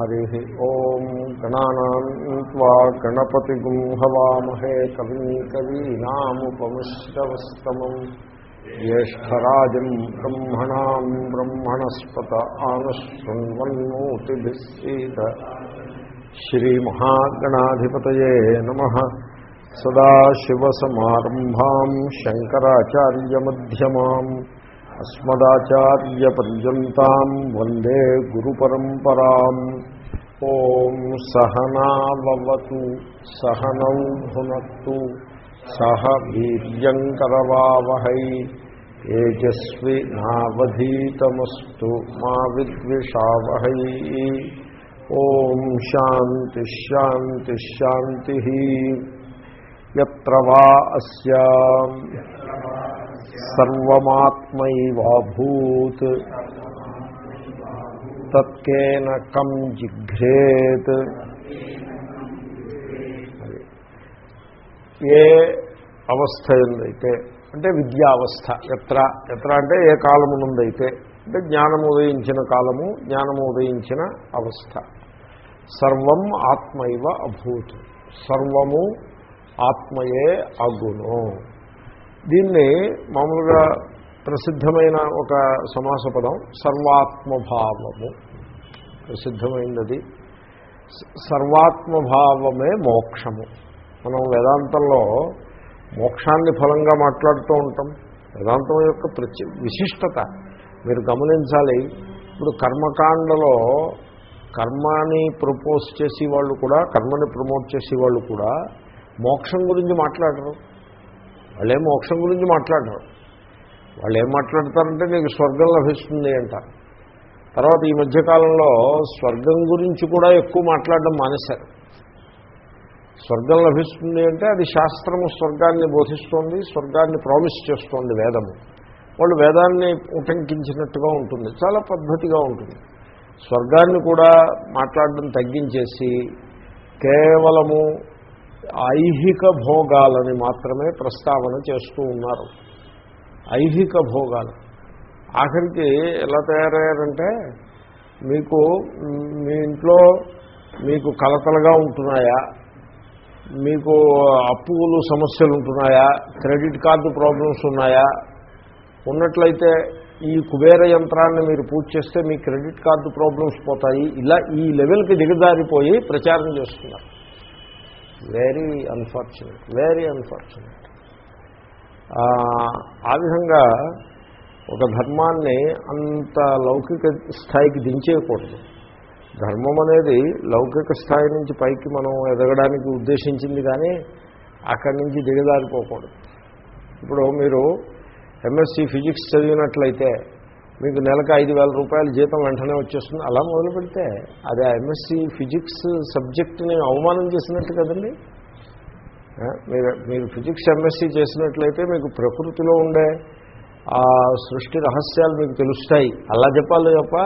हरिः ॐ गणानान्त्वा गणपतिगुं हवामहे कविम् कवीनामुपमश्रवस्तमम् ज्येष्ठराजम् ब्रह्मणाम् ब्रह्मणस्पत आनशृण्वन्नोतिभिः सीत श्रीमहागणाधिपतये नमः सदाशिवसमारम्भाम् शङ्कराचार्यमध्यमाम् अस्मदाचार्यपर्यन्ताम् वन्दे गुरुपरम्पराम् ॐ सहनावतु सहनौ भुनक्तु सह वीर्यङ्करवावहै तेजस्वि नावधीतमस्तु मा विद्विषावहै ॐ शान्तिश्शान्तिश्शान्तिः यत्र वा अस्य సర్వమాత్మైవాభూత్. తత్కేన కం జిఘ్రేత్. ఏ అవస్థ ఎందైతే అంటే విద్యావస్థ ఎత్ర ఎత్ర అంటే ఏ కాలము నుందైతే అంటే జ్ఞానము ఉదయించిన కాలము జ్ఞానము ఉదయించిన అవస్థ. సర్వం ఆత్మైవ అభూత్. సర్వము ఆత్మయే అగును. దీన్ని మామూలుగా ప్రసిద్ధమైన ఒక సమాస పదం సర్వాత్మభావము. ప్రసిద్ధమైనది సర్వాత్మభావమే మోక్షము. మనం వేదాంతంలో మోక్షాన్ని ఫలంగా మాట్లాడుతూ ఉంటాం. వేదాంతం యొక్క ప్రత్యే విశిష్టత మీరు గమనించాలి. ఇప్పుడు కర్మకాండలో కర్మాని ప్రపోజ్ చేసేవాళ్ళు కూడా కర్మని ప్రమోట్ చేసే వాళ్ళు కూడా మోక్షం గురించి మాట్లాడరు. వాళ్ళే మోక్షం గురించి మాట్లాడరు. వాళ్ళు ఏం మాట్లాడతారంటే నీకు స్వర్గం లభిస్తుంది అంటారు తర్వాత ఈ మధ్యకాలంలో స్వర్గం గురించి కూడా ఎక్కువ మాట్లాడడం మానేశారు. స్వర్గం లభిస్తుంది అంటే అది శాస్త్రము స్వర్గాన్ని బోధిస్తోంది స్వర్గాన్ని ప్రామిస్ చేస్తోంది వేదము. వాళ్ళు వేదాన్ని ఉటంకించినట్టుగా ఉంటుంది చాలా పద్ధతిగా ఉంటుంది. స్వర్గాన్ని కూడా మాట్లాడడం తగ్గించేసి కేవలము ఐహిక భోగాలని మాత్రమే ప్రస్తావన చేస్తూ ఉన్నారు. ఐహిక భోగాలు. ఆఖరికి ఎలా తయారయ్యారంటే మీకు మీ ఇంట్లో మీకు కలతలుగా ఉంటున్నాయా? మీకు అప్పులు సమస్యలు ఉంటున్నాయా? క్రెడిట్ కార్డు ప్రాబ్లమ్స్ ఉన్నాయా? ఉన్నట్లయితే ఈ కుబేర యంత్రాన్ని మీరు పూజ చేస్తే మీ క్రెడిట్ కార్డు ప్రాబ్లమ్స్ పోతాయి. ఇలా ఈ లెవెల్కి దిగజారిపోయి ప్రచారం చేస్తున్నారు. వెరీ అన్ఫార్చునేట్ వెరీ అన్ఫార్చునేట్ ఆ విధంగా ఒక ధర్మాన్ని అంత లౌకిక స్థాయికి దించేయకూడదు. ధర్మం అనేది లౌకిక స్థాయి నుంచి పైకి మనం ఎదగడానికి ఉద్దేశించింది కానీ అక్కడి నుంచి దిగదారిపోకూడదు ఇప్పుడు మీరు ఎంఎస్సి ఫిజిక్స్ చదివినట్లయితే మీకు నెలకు ఐదు వేల రూపాయలు జీతం వెంటనే వచ్చేస్తుంది. అలా మొదలు పెడితే అది ఎంఎస్సి ఫిజిక్స్ సబ్జెక్ట్ని అవమానం చేసినట్టు కదండి? మీరు మీరు ఫిజిక్స్ ఎంఎస్సి చేసినట్లయితే మీకు ప్రకృతిలో ఉండే ఆ సృష్టి రహస్యాలు మీకు తెలుస్తాయి. అలా చెప్పాలి తప్ప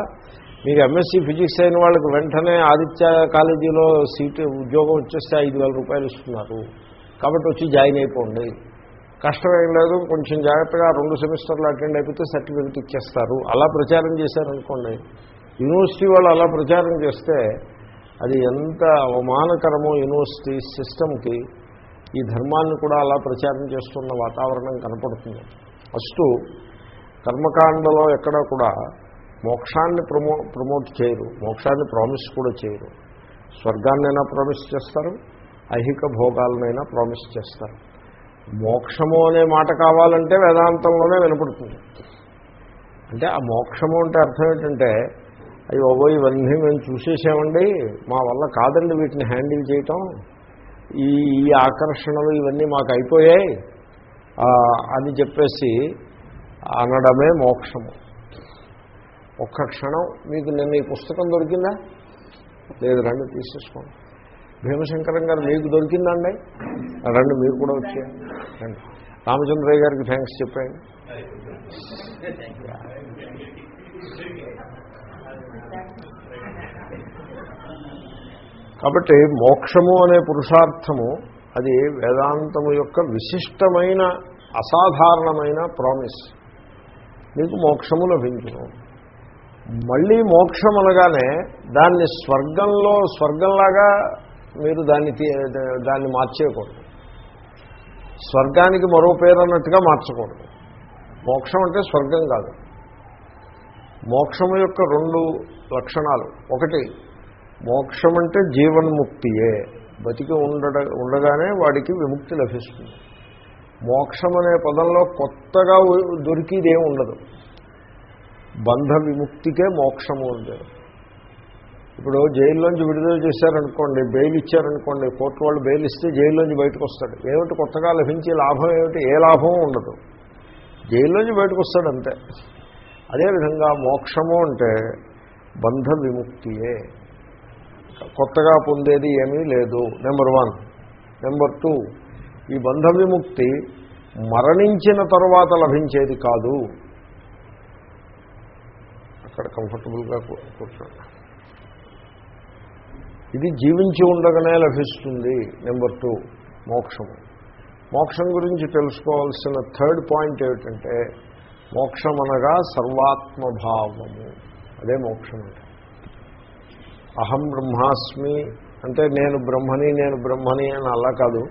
మీకు ఎంఎస్సి ఫిజిక్స్ అయిన వాళ్ళకి వెంటనే ఆదిత్య కాలేజీలో సీటు ఉద్యోగం వచ్చేస్తే ఐదు వేల రూపాయలు ఇస్తున్నారు. కాబట్టి వచ్చి జాయిన్ అయిపోండి. కష్టమేం లేదు కొంచెం జాగ్రత్తగా రెండు సెమిస్టర్లు అటెండ్ అయిపోతే సర్టిఫికెట్ ఇచ్చేస్తారు. అలా ప్రచారం చేశారనుకోండి యూనివర్సిటీ వాళ్ళు అలా ప్రచారం చేస్తే అది ఎంత అవమానకరమో యూనివర్సిటీ సిస్టమ్కి ఈ ధర్మాన్ని కూడా అలా ప్రచారం చేస్తున్న వాతావరణం కనపడుతుంది. ఫస్ట్ కర్మకాండలో ఎక్కడ కూడా మోక్షాన్ని ప్రమో ప్రమోట్ చేయరు మోక్షాన్ని ప్రామిస్ కూడా చేయరు. స్వర్గాన్నైనా ప్రామిస్ చేస్తారు ఐహిక భోగాలనైనా ప్రామిస్ చేస్తారు. మోక్షము అనే మాట కావాలంటే వేదాంతంలోనే వినపడుతుంది. అంటే ఆ మోక్షము అంటే అర్థం ఏంటంటే అయ్యో ఇవన్నీ మేము చూసేసామండి మా వల్ల కాదండి వీటిని హ్యాండిల్ చేయటం. ఈ ఈ ఆకర్షణలు ఇవన్నీ మాకు అయిపోయాయి. అని చెప్పేసి అనడమే మోక్షము. ఒక్క క్షణం మీకు నిన్న ఈ పుస్తకం దొరికిందా? లేదు రండి తీసేసుకోండి. భీమశంకరం గారు మీకు దొరికిందండి? రండి మీరు కూడా వచ్చేయండి రామచంద్రయ్య గారికి థ్యాంక్స్ చెప్పండి. కాబట్టి మోక్షము అనే పురుషార్థము అది వేదాంతము యొక్క విశిష్టమైన అసాధారణమైన ప్రామిస్ మీకు మోక్షము లభించును మళ్ళీ మోక్షం అనగానే దాన్ని స్వర్గంలో స్వర్గంలాగా మీరు దాన్ని తీ- దాన్ని మార్చేయకూడదు. స్వర్గానికి మరో పేరు అన్నట్టుగా మార్చకూడదు. మోక్షం అంటే స్వర్గం కాదు. మోక్షము యొక్క రెండు లక్షణాలు. ఒకటి మోక్షం అంటే జీవన్ముక్తియే. బతికి ఉండడ ఉండగానే వాడికి విముక్తి లభిస్తుంది. మోక్షం అనే పదంలో కొత్తగా ఉ- దొరికిదేం ఉండదు బంధ విముక్తికే మోక్షము ఉంది ఇప్పుడు జైల్లోంచి విడుదల చేశారనుకోండి బెయిల్ ఇచ్చారనుకోండి కోర్టు వాళ్ళు బెయిల్ ఇస్తే జైల్లోంచి బయటకు వస్తాడు ఏమిటి కొత్తగా లభించే లాభం ఏమిటి? ఏ లాభం ఉండదు. జైల్లోంచి బయటకు వస్తాడు అంతే అదేవిధంగా మోక్షము అంటే బంధ విముక్తియే. కొత్తగా పొందేది ఏమీ లేదు. నెంబర్ వన్ నెంబర్ టూ ఈ బంధ విముక్తి మరణించిన తరువాత లభించేది కాదు. అక్కడ కంఫర్టబుల్గా కూర్చోండి. ఇది జీవించి ఉండగానే లభిస్తుంది నెంబర్ టూ మోక్షము మోక్షం గురించి తెలుసుకోవాల్సిన థర్డ్ పాయింట్ ఏమిటంటే మోక్షం అనగా సర్వాత్మభావము. అదే మోక్షం అంటే. అహం బ్రహ్మాస్మి అంటే నేను బ్రహ్మని నేను బ్రహ్మని అని అలా కాదు.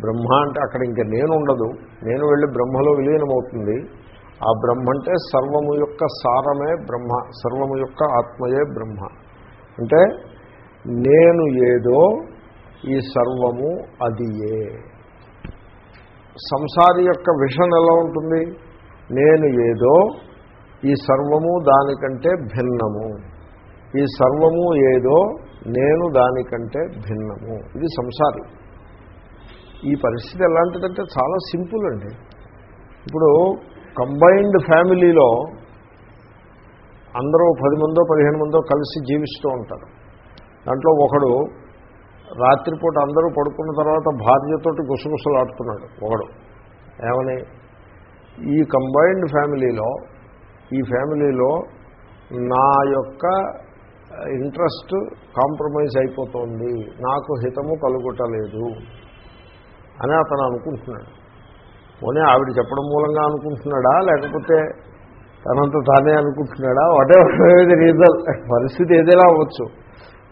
బ్రహ్మ అంటే అక్కడ ఇంకా నేను ఉండదు. నేను వెళ్ళి బ్రహ్మలో విలీనమవుతుంది. ఆ బ్రహ్మ అంటే సర్వము యొక్క సారమే బ్రహ్మ సర్వము యొక్క ఆత్మయే బ్రహ్మ. అంటే నేను ఏదో ఈ సర్వము అదియే. సంసారి యొక్క విషన్ ఎలా ఉంటుంది? నేను ఏదో ఈ సర్వము దానికంటే భిన్నము. ఈ సర్వము ఏదో నేను దానికంటే భిన్నము. ఇది సంసారి. ఈ పరిస్థితి ఎలాంటిదంటే చాలా సింపుల్ అండి. ఇప్పుడు కంబైన్డ్ ఫ్యామిలీలో అందరూ పది మందో పదిహేను మందో కలిసి జీవిస్తూ ఉంటారు. దాంట్లో ఒకడు రాత్రిపూట అందరూ పడుకున్న తర్వాత భార్యతోటి గుసగుసలు ఆడుతున్నాడు ఒకడు. ఏమని? ఈ కంబైన్డ్ ఫ్యామిలీలో ఈ ఫ్యామిలీలో నా యొక్క ఇంట్రెస్ట్ కాంప్రమైజ్ అయిపోతుంది నాకు హితము కలుగుటలేదు అని అతను అనుకుంటున్నాడు. పోనీ ఆవిడ చెప్పడం మూలంగా అనుకుంటున్నాడా? లేకపోతే తనంత తానే అనుకుంటున్నాడా? వాటెవర్ రీజన్ పరిస్థితి ఏదైనా అవ్వచ్చు.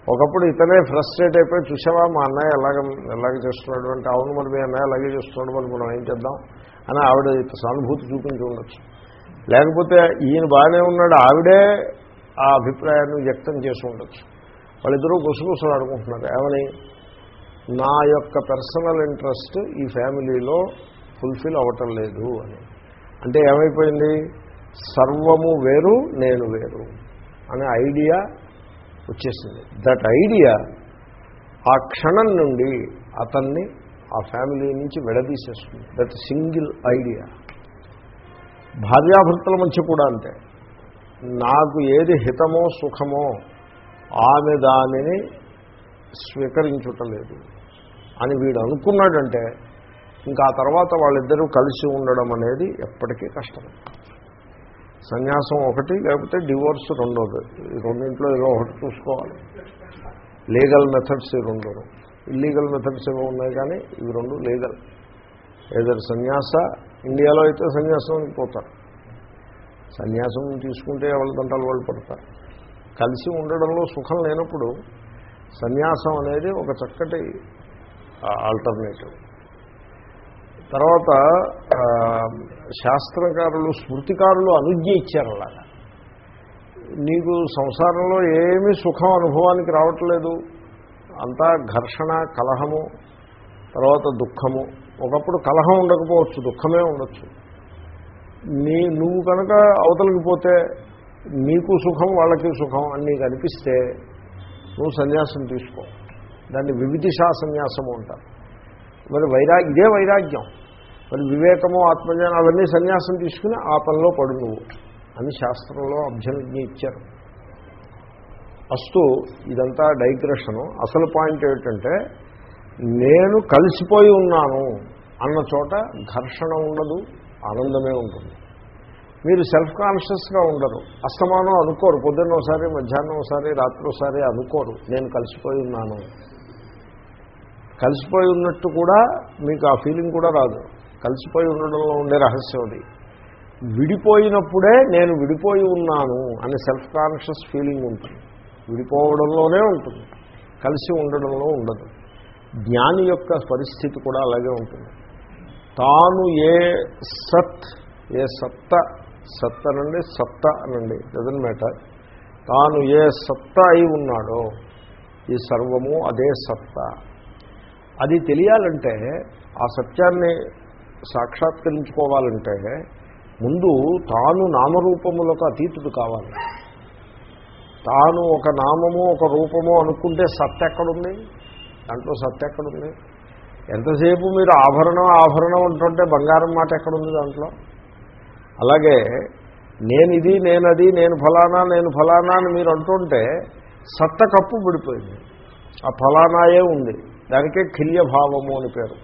ఒకప్పుడు ఇతనే ఫ్రస్ట్రేట్ అయిపోయి చూసావా మా అన్నయ్య ఎలాగ ఎలాగ చేస్తున్నాడు? అంటే అవును మరి మీ అన్నయ్య అలాగే చేస్తున్నాడు మరి మనం ఏం చేద్దాం? అని ఆవిడ సానుభూతి చూపించి ఉండొచ్చు. లేకపోతే ఈయన బాగానే ఉన్నాడు ఆవిడే ఆ అభిప్రాయాన్ని వ్యక్తం చేసి ఉండొచ్చు. వాళ్ళిద్దరూ గుసగుసలు ఆడుకుంటున్నారు. ఏమని? నా యొక్క పర్సనల్ ఇంట్రెస్ట్ ఈ ఫ్యామిలీలో ఫుల్ఫిల్ అవ్వటం లేదు అని. అంటే ఏమైపోయింది? సర్వము వేరు నేను వేరు అనే ఐడియా వచ్చేసింది. దట్ ఐడియా ఆ క్షణం నుండి అతన్ని ఆ ఫ్యామిలీ నుంచి విడదీసేస్తుంది. దట్ సింగిల్ ఐడియా భార్యాభర్తల మధ్య కూడా అంతే. నాకు ఏది హితమో సుఖమో ఆమె దానిని స్వీకరించుటలేదు అని వీడు అనుకున్నాడంటే ఇంకా ఆ తర్వాత వాళ్ళిద్దరూ కలిసి ఉండడం అనేది ఎప్పటికీ కష్టం సన్యాసం ఒకటి లేకపోతే డివోర్స్ రెండోది. ఈ రెండింట్లో ఏదో ఒకటి చూసుకోవాలి. లీగల్ మెథడ్స్ ఈ రెండు. ఇల్లీగల్ మెథడ్స్ ఏవో ఉన్నాయి కానీ ఇవి రెండు లీగల్. ఏదో సన్యాస ఇండియాలో అయితే సన్యాసానికి పోతారు. సన్యాసం తీసుకుంటే వాళ్ళ దంటాలు వాళ్ళు పడతారు. కలిసి ఉండడంలో సుఖం లేనప్పుడు సన్యాసం అనేది ఒక చక్కటి ఆల్టర్నేటివ్ తర్వాత శాస్త్రకారులు స్మృతికారులు అనుజ్ఞ ఇచ్చారు అలాగా. నీకు సంసారంలో ఏమీ సుఖం అనుభవానికి రావట్లేదు. అంతా ఘర్షణ కలహము తర్వాత దుఃఖము. ఒకప్పుడు కలహం ఉండకపోవచ్చు దుఃఖమే ఉండొచ్చు. నీ నువ్వు కనుక అవతలికి పోతే నీకు సుఖం వాళ్ళకి సుఖం అని నీకు అనిపిస్తే నువ్వు సన్యాసం తీసుకో. దాన్ని వివిధిషా సన్యాసము అంటారు. మరి వైరా ఇదే వైరాగ్యం. మరి వివేకము ఆత్మజ్ఞానం అవన్నీ సన్యాసం తీసుకుని ఆ పనిలో పడు నువ్వు అని శాస్త్రంలో అభ్యర్థి ఇచ్చారు. ఫస్ట్ ఇదంతా డైగ్రెషను. అసలు పాయింట్ ఏమిటంటే నేను కలిసిపోయి ఉన్నాను అన్న చోట ఘర్షణ ఉండదు ఆనందమే ఉంటుంది. మీరు సెల్ఫ్ కాన్షియస్గా ఉండరు. అస్తమానం అనుకోరు. పొద్దున్న ఒకసారి మధ్యాహ్నం ఒకసారి రాత్రి ఒకసారి అనుకోరు. నేను కలిసిపోయి ఉన్నాను. కలిసిపోయి ఉన్నట్టు కూడా మీకు ఆ ఫీలింగ్ కూడా రాదు. కలిసిపోయి ఉండడంలో ఉండే రహస్యం అది. విడిపోయినప్పుడే నేను విడిపోయి ఉన్నాను అనే సెల్ఫ్ కాన్షియస్ ఫీలింగ్ ఉంటుంది. విడిపోవడంలోనే ఉంటుంది. కలిసి ఉండడంలో ఉండదు. జ్ఞాని యొక్క పరిస్థితి కూడా అలాగే ఉంటుంది. తాను ఏ సత్ ఏ సత్త సత్ అనండి సత్త అనండి డజన్ మ్యాటర్ తాను ఏ సత్త అయి ఉన్నాడో ఈ సర్వము అదే సత్త. అది తెలియాలంటే ఆ సత్యాన్ని సాక్షాత్కరించుకోవాలంటే ముందు తాను నామరూపములకు అతీతుడు కావాలి. తాను ఒక నామము ఒక రూపము అనుకుంటే సత్ ఎక్కడుంది? దాంట్లో సత్ ఎక్కడుంది? ఎంతసేపు మీరు ఆభరణం ఆభరణం అంటుంటే బంగారం మాట ఎక్కడుంది దాంట్లో? అలాగే నేను ఇది నేను నేను ఫలానా నేను ఫలానా అని మీరు అంటుంటే సత్త కప్పు పడిపోయింది ఆ ఫలానాయే ఉంది. దానికే కిల్యభావము అని పేరు.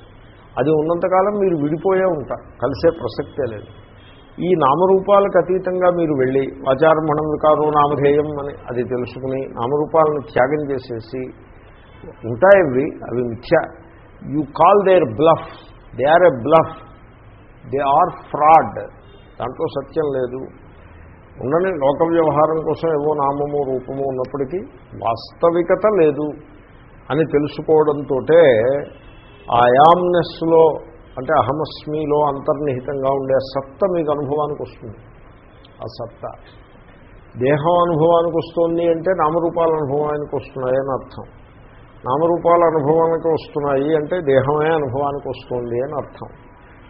అది ఉన్నంతకాలం మీరు విడిపోయే ఉంటారు కలిసే ప్రసక్తే లేదు. ఈ నామరూపాలకు అతీతంగా మీరు వెళ్ళి ఆచారమణం వికారో నామధేయం అని అది తెలుసుకుని నామరూపాలను త్యాగం చేసేసి ఉంటాయి అవి అవి మిథ్య. You call their bluff they are a bluff they are fraud దాంట్లో సత్యం లేదు. ఉండని లోక వ్యవహారం కోసం ఏవో నామము రూపము ఉన్నప్పటికీ వాస్తవికత లేదు. అని తెలుసుకోవడంతో ఆయామ్నెస్లో అంటే అహమస్మిలో అంతర్నిహితంగా ఉండే సత్త మీకు అనుభవానికి వస్తుంది. ఆ సత్త దేహం అనుభవానికి వస్తుంది అంటే నామరూపాల అనుభవానికి వస్తున్నాయని అర్థం. నామరూపాల అనుభవానికి వస్తున్నాయి అంటే దేహమే అనుభవానికి వస్తుంది అని అర్థం.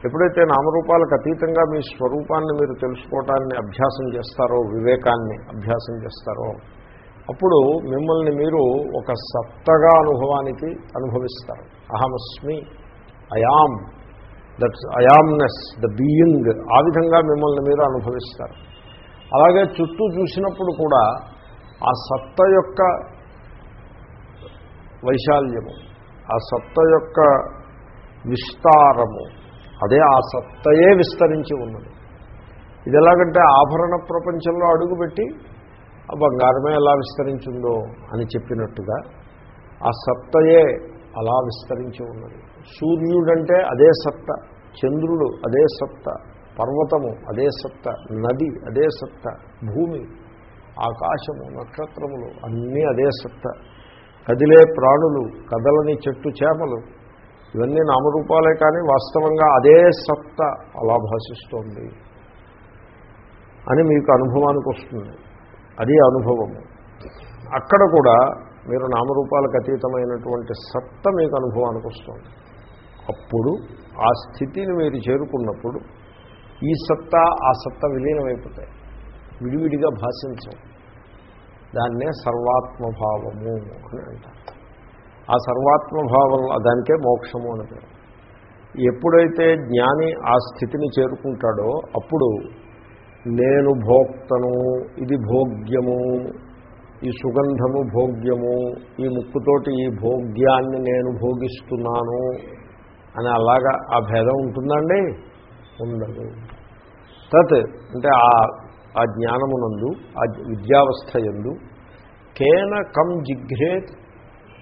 ఎప్పుడైతే నామరూపాలకు అతీతంగా మీ స్వరూపాన్ని మీరు తెలుసుకోవటాన్ని అభ్యాసం చేస్తారో వివేకాన్ని అభ్యాసం చేస్తారో అప్పుడు మిమ్మల్ని మీరు ఒక సత్తగా అనుభవానికి అనుభవిస్తారు. అహమస్మి I'm that I amness the being ఆ విధంగా మిమ్మల్ని మీరు అనుభవిస్తారు. అలాగే చుట్టూ చూసినప్పుడు కూడా ఆ సత్త యొక్క వైశాల్యము ఆ సత్త యొక్క విస్తారము అదే ఆ సత్తయే విస్తరించి ఉన్నది. ఇది ఎలాగంటే ఆభరణ ప్రపంచంలో అడుగుపెట్టి బంగారమే ఎలా విస్తరించిందో అని చెప్పినట్టుగా ఆ సత్తయే అలా విస్తరించి ఉన్నది. సూర్యుడంటే అదే సత్త చంద్రుడు అదే సత్త పర్వతము అదే సత్త నది అదే సత్త భూమి ఆకాశము నక్షత్రములు అన్నీ అదే సత్త. కదిలే ప్రాణులు కదలని చెట్టు చేమలు ఇవన్నీ నామరూపాలే కానీ వాస్తవంగా అదే సత్త అలా భాషిస్తోంది అని మీకు అనుభవానికి వస్తుంది. అది అనుభవము అక్కడ కూడా మీరు నామరూపాలకు అతీతమైనటువంటి సత్త మీకు అనుభవానికి వస్తుంది. అప్పుడు ఆ స్థితిని మీరు చేరుకున్నప్పుడు ఈ సత్తా ఆ సత్త విలీనమైపోతాయి. విడివిడిగా భాషించం దాన్నే సర్వాత్మభావము అని అంటారు. ఆ సర్వాత్మభావం దానికే మోక్షము అని పేరు. ఎప్పుడైతే జ్ఞాని ఆ స్థితిని చేరుకుంటాడో అప్పుడు నేను భోక్తను ఇది భోగ్యము ఈ సుగంధము భోగ్యము ఈ ముక్కుతోటి ఈ భోగ్యాన్ని నేను భోగిస్తున్నాను అని అలాగా ఆ భేదం ఉంటుందండి? ఉండదు. తత్ అంటే ఆ ఆ జ్ఞానమునందు ఆ విద్యావస్థ ఎందు కేన కం జిఘ్రేత్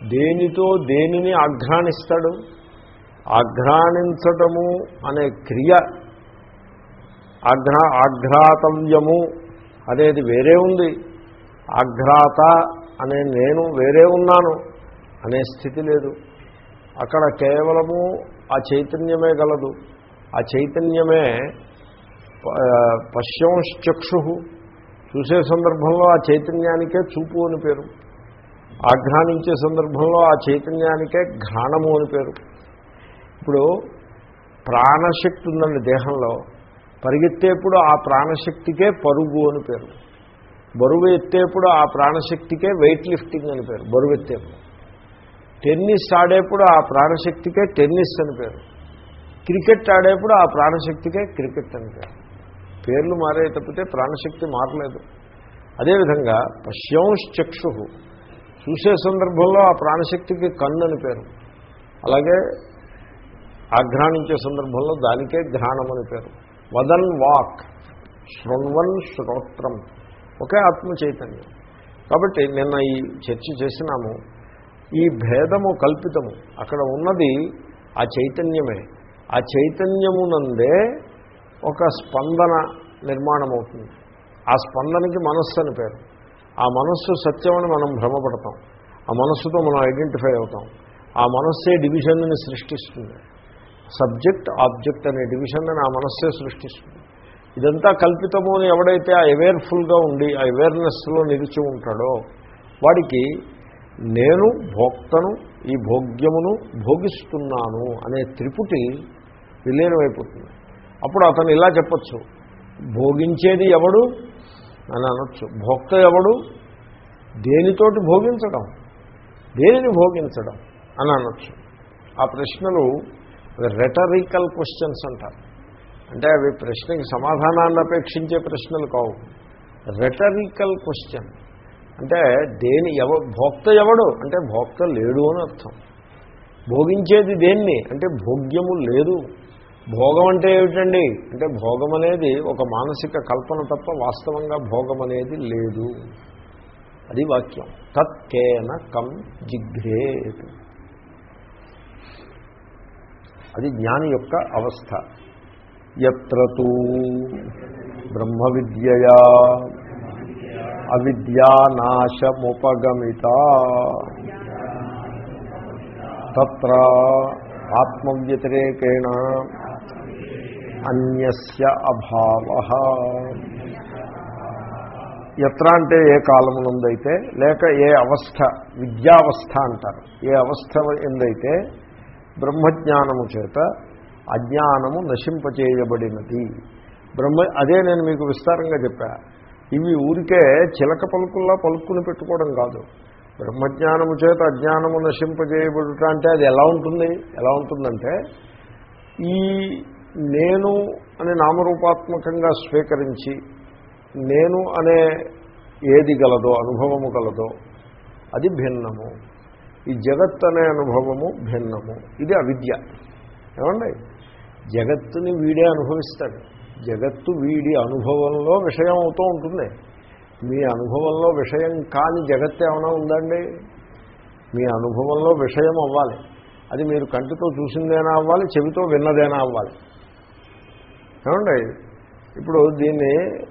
దేనితో దేనిని ఆఘ్రాణిస్తాడు? ఆఘ్రాణించటము అనే క్రియ ఆఘ్రా ఆఘ్రాతవ్యము అనేది వేరే ఉంది. ఆఘ్రాత అనే నేను వేరే ఉన్నాను అనే స్థితి లేదు. అక్కడ కేవలము ఆ చైతన్యమే గలదు. ఆ చైతన్యమే పశ్యంశ్చక్షు. చూసే సందర్భంలో ఆ చైతన్యానికే చూపు అని పేరు. ఆఘ్రానించే సందర్భంలో ఆ చైతన్యానికే ఘ్రాణము అని పేరు. ఇప్పుడు ప్రాణశక్తి ఉందండి దేహంలో. పరిగెత్తేప్పుడు ఆ ప్రాణశక్తికే పరుగు అని పేరు. బరువు ఎత్తేప్పుడు ఆ ప్రాణశక్తికే వెయిట్ లిఫ్టింగ్ అని పేరు బరువు ఎత్తేప్పుడు. టెన్నిస్ ఆడేప్పుడు ఆ ప్రాణశక్తికే టెన్నిస్ అని పేరు. క్రికెట్ ఆడేప్పుడు ఆ ప్రాణశక్తికే క్రికెట్ అని పేరు. పేర్లు మారే తప్పితే ప్రాణశక్తి మారలేదు. అదేవిధంగా పశ్యంశ్చక్షు చూసే సందర్భంలో ఆ ప్రాణశక్తికి కన్ను అని పేరు. అలాగే ఆఘ్రాణించే సందర్భంలో దానికే ఘ్రాణం అని పేరు. వదన్ వాక్ శృణ్వన్ శ్రోత్రం. ఒకే ఆత్మ చైతన్యం. కాబట్టి నిన్న ఈ చర్చ చేసినాము. ఈ భేదము కల్పితము. అక్కడ ఉన్నది ఆ చైతన్యమే. ఆ చైతన్యమునందే ఒక స్పందన నిర్మాణం అవుతుంది ఆ స్పందనకి మనస్సు అని పేరు. ఆ మనస్సు సత్యం అని మనం భ్రమపడతాం. ఆ మనస్సుతో మనం ఐడెంటిఫై అవుతాం. ఆ మనస్సే డివిజన్ని సృష్టిస్తుంది. సబ్జెక్ట్ ఆబ్జెక్ట్ అనే డివిజన్ని నా మనస్సే సృష్టిస్తుంది. ఇదంతా కల్పితము అని ఎవడైతే ఆ అవేర్ఫుల్గా ఉండి ఆ అవేర్నెస్లో నిలిచి ఉంటాడో వాడికి నేను భోక్తను ఈ భోగ్యమును భోగిస్తున్నాను అనే త్రిపుటి విలీనమైపోతుంది. అప్పుడు అతను ఇలా చెప్పచ్చు భోగించేది ఎవడు? అని అనొచ్చు. భోక్త ఎవడు? దేనితోటి భోగించడం? దేనిని భోగించడం? అని అనొచ్చు. ఆ ప్రశ్నలు రెటరికల్ క్వశ్చన్స్ అంటారు. అంటే అవి ప్రశ్నకి సమాధానాన్ని అపేక్షించే ప్రశ్నలు కావు. రెటరికల్ క్వశ్చన్ అంటే దేని ఎవ భోక్త ఎవడు? అంటే భోక్త లేడు అని అర్థం. భోగించేది దేన్ని? అంటే భోగ్యము లేదు. భోగం అంటే ఏమిటండి? అంటే భోగం అనేది ఒక మానసిక కల్పన తప్ప వాస్తవంగా భోగం అనేది లేదు. అది వాక్యం. తత్కేన కం జిఘ్రేత్. అది జ్ఞాని యొక్క అవస్థ. ఎత్రూ బ్రహ్మ విద్యయా అవిద్యానాశముపగమిత. తత్ర ఆత్మవ్యతిరేకేణ అన్యస్య అభావ. ఎత్ర అంటే ఏ కాలమునందైతే లేక ఏ అవస్థ విద్యావస్థ అంటారు. ఏ అవస్థ ఎందైతే బ్రహ్మజ్ఞానము చేత అజ్ఞానము నశింపచేయబడినది. బ్రహ్మ అదే నేను మీకు విస్తారంగా చెప్పా. ఇవి ఊరికే చిలక పలుకుల్లా పలుకుని పెట్టుకోవడం కాదు. బ్రహ్మజ్ఞానము చేత అజ్ఞానము నశింపజేయబడుట అంటే అది ఎలా ఉంటుంది? ఎలా ఉంటుందంటే ఈ నేను అని నామరూపాత్మకంగా స్వీకరించి నేను అనే ఏది గలదో అనుభవము గలదో అది భిన్నము. ఈ జగత్ అనే అనుభవము భిన్నము. ఇది అవిద్య. ఏమండి? జగత్తుని వీడే అనుభవిస్తాడు. జగత్తు వీడి అనుభవంలో విషయం అవుతూ ఉంటుంది. మీ అనుభవంలో విషయం కాని జగత్తు ఏమైనా ఉందండి? మీ అనుభవంలో విషయం అవ్వాలి. అది మీరు కంటితో చూసిందేనా అవ్వాలి చెవితో విన్నదేనా అవ్వాలి. ఏమండి? ఇప్పుడు దీన్ని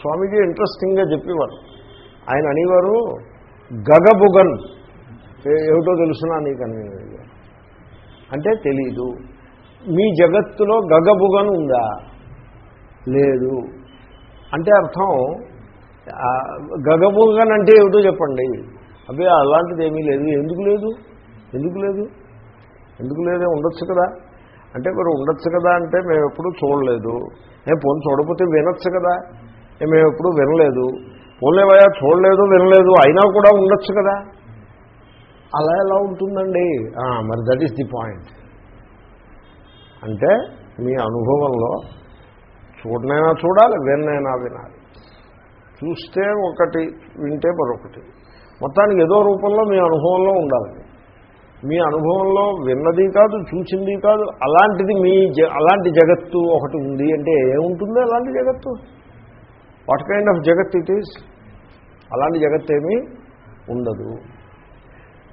స్వామీజీ ఇంట్రెస్టింగ్గా చెప్పేవారు. ఆయన అనేవారు గగబుగన్. ఏమిటో తెలుసునా నీకు అని అంటే తెలీదు. మీ జగత్తులో గగబుగన్ ఉందా? లేదు. అంటే అర్థం గగబుగన్ అంటే ఏమిటో చెప్పండి. అవి అలాంటిది ఏమీ లేదు. ఎందుకు లేదు? ఎందుకు లేదు? ఎందుకు లేదే? ఉండొచ్చు కదా. అంటే మరి ఉండొచ్చు కదా అంటే మేము ఎప్పుడూ చూడలేదు. నేను పోను చూడకపోతే వినొచ్చు కదా. మేము ఎప్పుడూ వినలేదు. పోలేవయా చూడలేదు వినలేదు. అయినా కూడా ఉండొచ్చు కదా. అలా ఎలా ఉంటుందండి? మరి దట్ ఈస్ ది పాయింట్ అంటే మీ అనుభవంలో చూడనైనా చూడాలి విన్నైనా వినాలి. చూస్తే ఒకటి వింటే మరొకటి. మొత్తానికి ఏదో రూపంలో మీ అనుభవంలో ఉండాలి. మీ అనుభవంలో విన్నది కాదు చూసింది కాదు అలాంటిది మీ అలాంటి జగత్తు ఒకటి ఉంది అంటే ఏముంటుంది అలాంటి జగత్తు? వాట్ కైండ్ ఆఫ్ జగత్ ఇట్ ఈస్ అలాంటి జగత్ ఏమీ ఉండదు.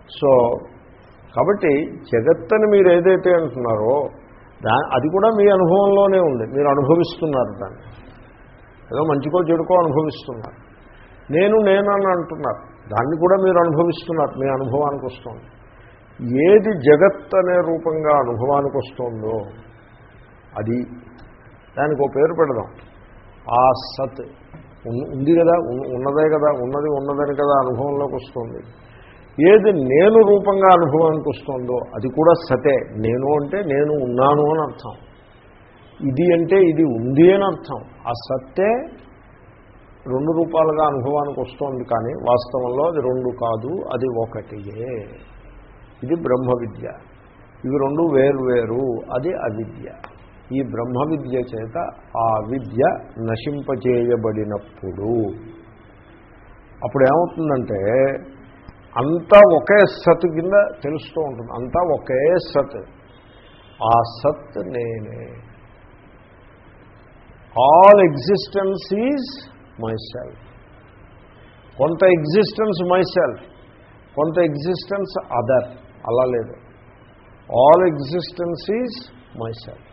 సో కాబట్టి జగత్తని మీరు ఏదైతే అంటున్నారో దా అది కూడా మీ అనుభవంలోనే ఉంది. మీరు అనుభవిస్తున్నారు దాన్ని. ఏదో మంచికో చెడుకో అనుభవిస్తున్నారు. నేను నేను అంటున్నారు. దాన్ని కూడా మీరు అనుభవిస్తున్నారు. మీ అనుభవానికి వస్తుంది. ఏది జగత్ అనే రూపంగా అనుభవానికి వస్తుందో అది దానికి ఒక పేరు పెడదాం. ఆ సత్. ఉంది కదా ఉన్నదే కదా ఉన్నది ఉన్నదని కదా అనుభవంలోకి వస్తుంది. ఏది నేను రూపంగా అనుభవానికి వస్తుందో అది కూడా సతే. నేను అంటే నేను ఉన్నాను అని అర్థం. ఇది అంటే ఇది ఉంది అని అర్థం. ఆ సత్తే రెండు రూపాలుగా అనుభవానికి వస్తోంది కానీ వాస్తవంలో అది రెండు కాదు అది ఒకటియే. ఇది బ్రహ్మ విద్య. ఇవి రెండు వేరు వేరు అది అవిద్య. ఈ బ్రహ్మ విద్య చేత ఆ విద్య నశింపచేయబడినప్పుడు అప్పుడు ఏమవుతుందంటే అంతా ఒకే సత్ కింద తెలుస్తూ ఉంటుంది. అంతా ఒకే సత్. ఆ సత్ నేనే. All existence is myself కొంత ఎగ్జిస్టెన్స్ మై సెల్ఫ్ కొంత ఎగ్జిస్టెన్స్ అదర్ అలా లేదు. All existence is myself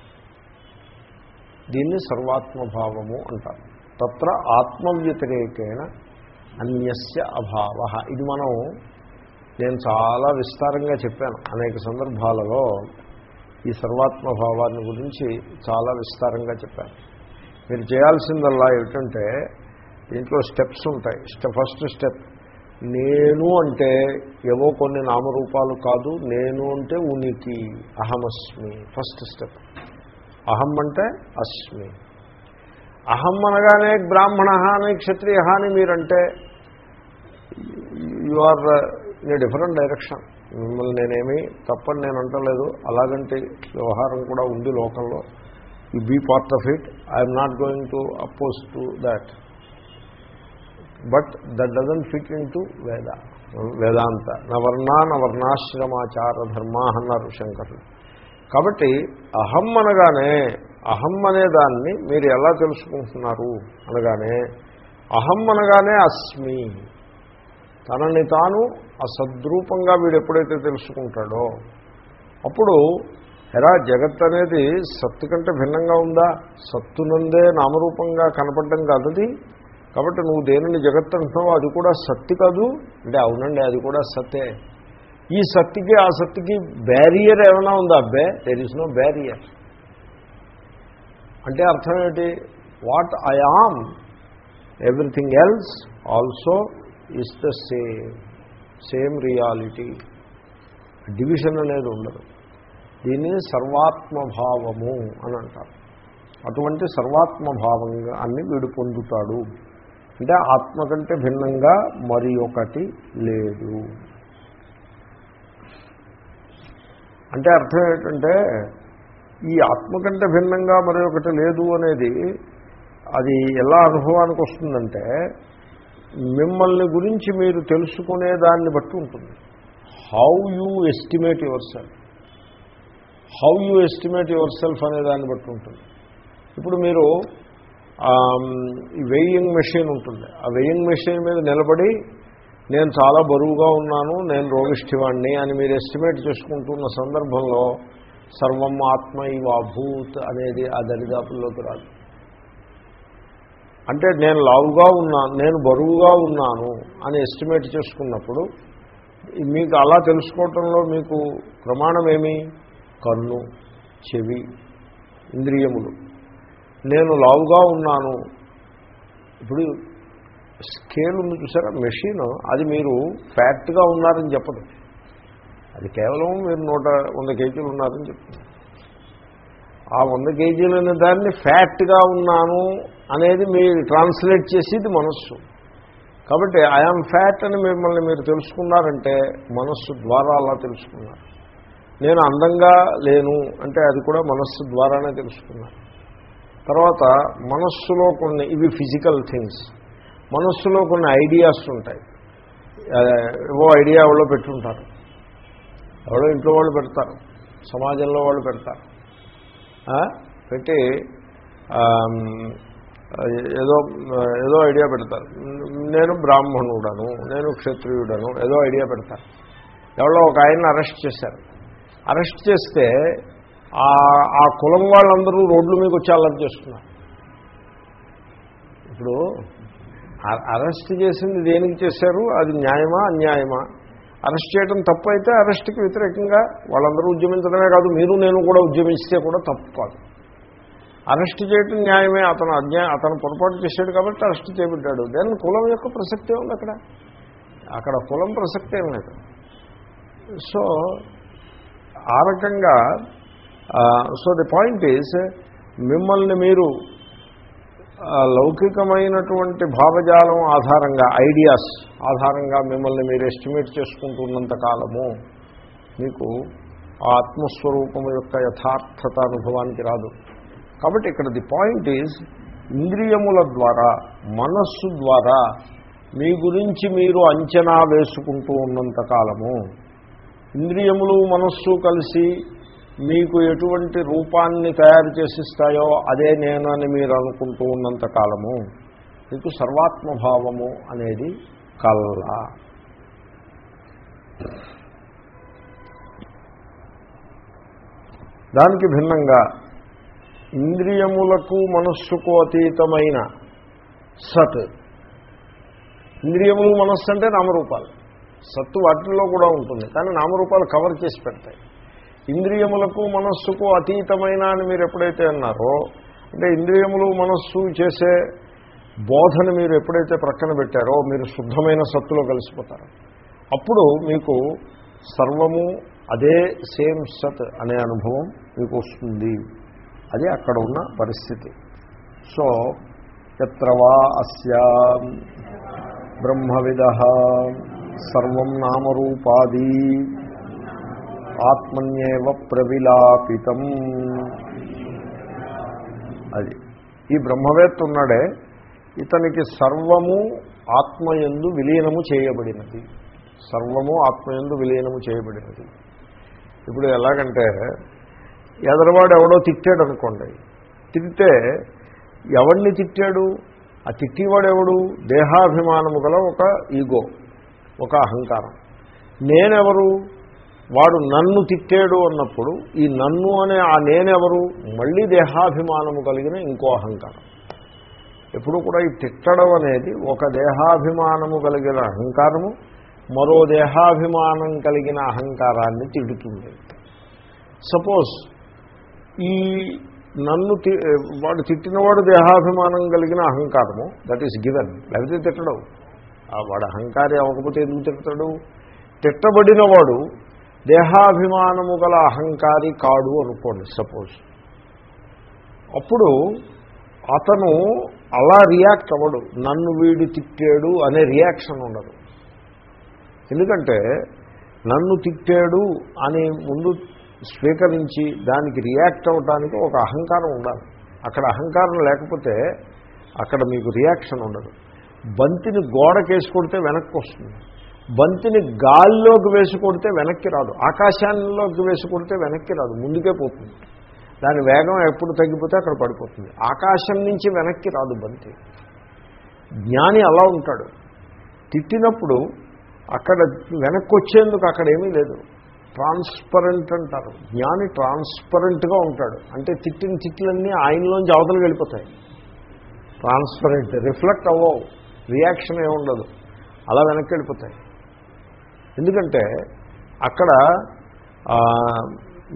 దీన్ని సర్వాత్మభావము అంటారు. తత్ర ఆత్మవ్యతిరేకేణ అన్యస్య అభావ. ఇది మనం నేను చాలా విస్తారంగా చెప్పాను అనేక సందర్భాలలో ఈ సర్వాత్మభావాన్ని గురించి చాలా విస్తారంగా చెప్పాను. మీరు చేయాల్సిందల్లా ఏమిటంటే దీంట్లో స్టెప్స్ ఉంటాయి. స్టెప్ ఫస్ట్ స్టెప్ నేను అంటే ఏవో కొన్ని నామరూపాలు కాదు నేను అంటే ఉనికి అహమస్మి ఫస్ట్ స్టెప్. అహం అంటే అస్మి. అహం అనగానే బ్రాహ్మణ అని క్షత్రియ అని మీరంటే you are in different direction మిమ్మల్ని నేనేమి తప్పని నేను అంటలేదు. అలాగంటే వ్యవహారం కూడా ఉంది లోకంలో. You be part of it I'm not going to oppose to that but that doesn't fit in to Veda Vedanta నవర్ణా నవర్ణాశ్రమాచార ధర్మ అన్నారు శంకరులు కాబట్టి అహం అనగానే అహం అనే దాన్ని మీరు ఎలా తెలుసుకుంటున్నారు? అనగానే అహం అనగానే అస్మి. తనని తాను అసద్రూపంగా వీడు ఎప్పుడైతే తెలుసుకుంటాడో అప్పుడు ఎరా జగత్ అనేది సత్తు కంటే భిన్నంగా ఉందా? సత్తునందే నామరూపంగా కనపడడం కాదది కాబట్టి నువ్వు దేనిని జగత్ అంటున్నావో అది కూడా సత్తి కాదు. అంటే అవునండి అది కూడా సత్తే. ఈ సత్తికి ఆ సత్తికి బ్యారియర్ ఏమైనా ఉందా? అబ్బే దెర్ ఇస్ నో బ్యారియర్ అంటే అర్థం ఏంటి? What I am everything else also is the same same reality. Division అనేది ఉండదు. దీన్ని సర్వాత్మభావము అని అంటారు. అటువంటి సర్వాత్మభావంగా అన్ని వీడు పొందుతాడు. అంటే ఆత్మ కంటే భిన్నంగా మరి ఒకటి లేదు. అంటే అర్థం ఏంటంటే ఈ ఆత్మ కంటే భిన్నంగా మరి ఒకటి లేదు అనేది అది ఎలా అనుభవానికి వస్తుందంటే మిమ్మల్ని గురించి మీరు తెలుసుకునే దాన్ని బట్టి ఉంటుంది. How you estimate yourself how you estimate yourself అనే దాన్ని బట్టి ఉంటుంది. ఇప్పుడు మీరు వెయ్యింగ్ మెషిన్ ఉంటుంది. ఆ వెయ్యింగ్ మెషిన్ మీద నిలబడి నేను చాలా బరువుగా ఉన్నాను నేను రోగిష్ఠివాణ్ణి అని మీరు ఎస్టిమేట్ చేసుకుంటున్న సందర్భంలో సర్వం ఆత్మ ఇవాభూత్ అనేది ఆ దరిదాపుల్లోకి రాదు. అంటే నేను లావుగా ఉన్నాను నేను బరువుగా ఉన్నాను అని ఎస్టిమేట్ చేసుకున్నప్పుడు మీకు అలా తెలుసుకోవటంలో మీకు ప్రమాణం ఏమి? కన్ను చెవి ఇంద్రియములు. నేను లావుగా ఉన్నాను. ఇప్పుడు స్కేల్ ఉంది చూసారా? మెషిన్. అది మీరు ఫ్యాట్గా ఉన్నారని చెప్పదు. అది కేవలం మీరు నూట వంద కేజీలు ఉన్నారని చెప్తుంది ఆ వంద కేజీలు అనే దాన్ని ఫ్యాట్గా ఉన్నాను అనేది మీరు ట్రాన్స్లేట్ చేసేది మనస్సు. కాబట్టి ఐఆమ్ ఫ్యాట్ అని మిమ్మల్ని మీరు తెలుసుకున్నారంటే మనస్సు ద్వారా అలా తెలుసుకున్నారు. నేను అందంగా లేను అంటే అది కూడా మనస్సు ద్వారానే తెలుసుకున్నాను తర్వాత మనస్సులో కొన్ని ఇవి ఫిజికల్ థింగ్స్ మనస్సులో కొన్ని ఐడియాస్ ఉంటాయి. ఏవో ఐడియా ఎవరో పెట్టుంటారు. ఎవరో ఇంట్లో వాళ్ళు పెడతారు. సమాజంలో వాళ్ళు పెడతారు. పెట్టి ఏదో ఏదో ఐడియా పెడతారు. నేను బ్రాహ్మణుడను నేను క్షత్రియుడను ఏదో ఐడియా పెడతారు. ఎవరో ఒక ఆయన్ని అరెస్ట్ చేశారు. అరెస్ట్ చేస్తే ఆ కులం వాళ్ళందరూ రోడ్ల మీకు వచ్చి అల్లరి చేస్తున్నారు. ఇప్పుడు అరెస్ట్ చేసింది దేనికి చేశారు? అది న్యాయమా? అన్యాయమా? అరెస్ట్ చేయడం తప్పు అయితే అరెస్ట్కి వ్యతిరేకంగా వాళ్ళందరూ ఉద్యమించడమే కాదు మీరు నేను కూడా ఉద్యమిస్తే కూడా తప్పు కాదు. అరెస్ట్ చేయటం న్యాయమే. అతను అజ్ఞా అతను పొరపాటు చేశాడు కాబట్టి అరెస్ట్ చేయబడ్డాడు. దాని కులం యొక్క ప్రసక్తే ఉంది అక్కడ. అక్కడ కులం ప్రసక్తే లేదు. సో ఆ రకంగా సో ది పాయింట్ ఈజ్ మిమ్మల్ని మీరు లౌకికమైనటువంటి భావజాలం ఆధారంగా ఐడియాస్ ఆధారంగా మిమ్మల్ని మీరు ఎస్టిమేట్ చేసుకుంటున్నంత కాలము మీకు ఆ ఆత్మస్వరూపం యొక్క యథార్థత అనుభవానికి రాదు. కాబట్టి ఇక్కడ ది పాయింట్ ఈజ్ ఇంద్రియముల ద్వారా మనస్సు ద్వారా మీ గురించి మీరు అంచనా వేసుకుంటూ ఉన్నంత కాలము. ఇంద్రియములు మనస్సు కలిసి మీకు ఎటువంటి రూపాన్ని తయారు చేసిస్తాయో అదే నేనని మీరు అనుకుంటూ ఉన్నంత కాలము. మీకు సర్వాత్మభావము అనేది కల్లా. దానికి భిన్నంగా ఇంద్రియములకు మనస్సుకు అతీతమైన సత్. ఇంద్రియములు మనస్సు అంటే నామరూపాలు. సత్తు వాటిల్లో కూడా ఉంటుంది కానీ నామరూపాలు కవర్ చేసి పెడతాయి. ఇంద్రియములకు మనస్సుకు అతీతమైన అని మీరు ఎప్పుడైతే అన్నారో అంటే ఇంద్రియములు మనస్సు చేసే బోధన మీరు ఎప్పుడైతే ప్రక్కన పెట్టారో మీరు శుద్ధమైన సత్తులో కలిసిపోతారు. అప్పుడు మీకు సర్వము అదే సేమ్ సత్ అనే అనుభవం మీకు వస్తుంది. అది అక్కడ ఉన్న పరిస్థితి. సో ఎత్రవా అస్య బ్రహ్మవిద సర్వం నామరూపాది ఆత్మన్యేవ ప్రవిలాపితం. అది. ఈ బ్రహ్మవేత్త ఉన్నాడే ఇతనికి సర్వము ఆత్మయందు విలీనము చేయబడినది. సర్వము ఆత్మయందు విలీనము చేయబడినది. ఇప్పుడు ఎలాగంటే ఎదరవాడు ఎవడో తిట్టాడు అనుకోండి తిట్టితే ఎవడిని తిట్టాడు? ఆ తిట్టివాడెవడు? దేహాభిమానము గల ఒక ఈగో ఒక అహంకారం. నేనెవరు? వాడు నన్ను తిట్టాడు అన్నప్పుడు ఈ నన్ను అనే ఆ నేనెవరు? మళ్ళీ దేహాభిమానము కలిగిన ఇంకో అహంకారం. ఎప్పుడు కూడా ఈ తిట్టడం అనేది ఒక దేహాభిమానము కలిగిన అహంకారము మరో దేహాభిమానం కలిగిన అహంకారాన్ని తిడుతుంది. సపోజ్ ఈ నన్ను తి- వాడు తిట్టినవాడు దేహాభిమానం కలిగిన అహంకారము దట్ ఈస్ గివెన్ లేకపోతే తిట్టడం. ఆ వాడు అహంకారి అవ్వకపోతే ఎందుకు తిట్టడు తిట్టబడినవాడు దేహాభిమానము గల అహంకారి కాడు అనుకోండి సపోజ్ అప్పుడు అతను అలా రియాక్ట్ అవ్వడు. నన్ను వీడు తిట్టాడు అనే రియాక్షన్ ఉండదు. ఎందుకంటే నన్ను తిట్టాడు అని ముందు స్వీకరించి దానికి రియాక్ట్ అవ్వటానికి ఒక అహంకారం ఉండాలి. అక్కడ అహంకారం లేకపోతే అక్కడ మీకు రియాక్షన్ ఉండదు. బంతిని గోడకేసి కొడితే వెనక్కి వస్తుంది. బంతిని గాల్లోకి వేసి కొడితే వెనక్కి రాదు. ఆకాశాల్లోకి వేసి కొడితే వెనక్కి రాదు. ముందుకే పోతుంది. దాని వేగం ఎప్పుడు తగ్గిపోతే అక్కడ పడిపోతుంది. ఆకాశం నుంచి వెనక్కి రాదు బంతి. జ్ఞాని అలా ఉంటాడు. తిట్టినప్పుడు అక్కడ వెనక్కి వచ్చేందుకు అక్కడ ఏమీ లేదు. ట్రాన్స్పరెంట్ అంటారు. జ్ఞాని ట్రాన్స్పరెంట్గా ఉంటాడు. అంటే తిట్టిన తిట్లన్నీ ఆయనలోంచి అవతలకి వెళ్ళిపోతాయి. ట్రాన్స్పరెంట్ రిఫ్లెక్ట్ అవ్వవు. రియాక్షన్ ఏముండదు అలా వెనక్కి వెళ్ళిపోతాయి. ఎందుకంటే అక్కడ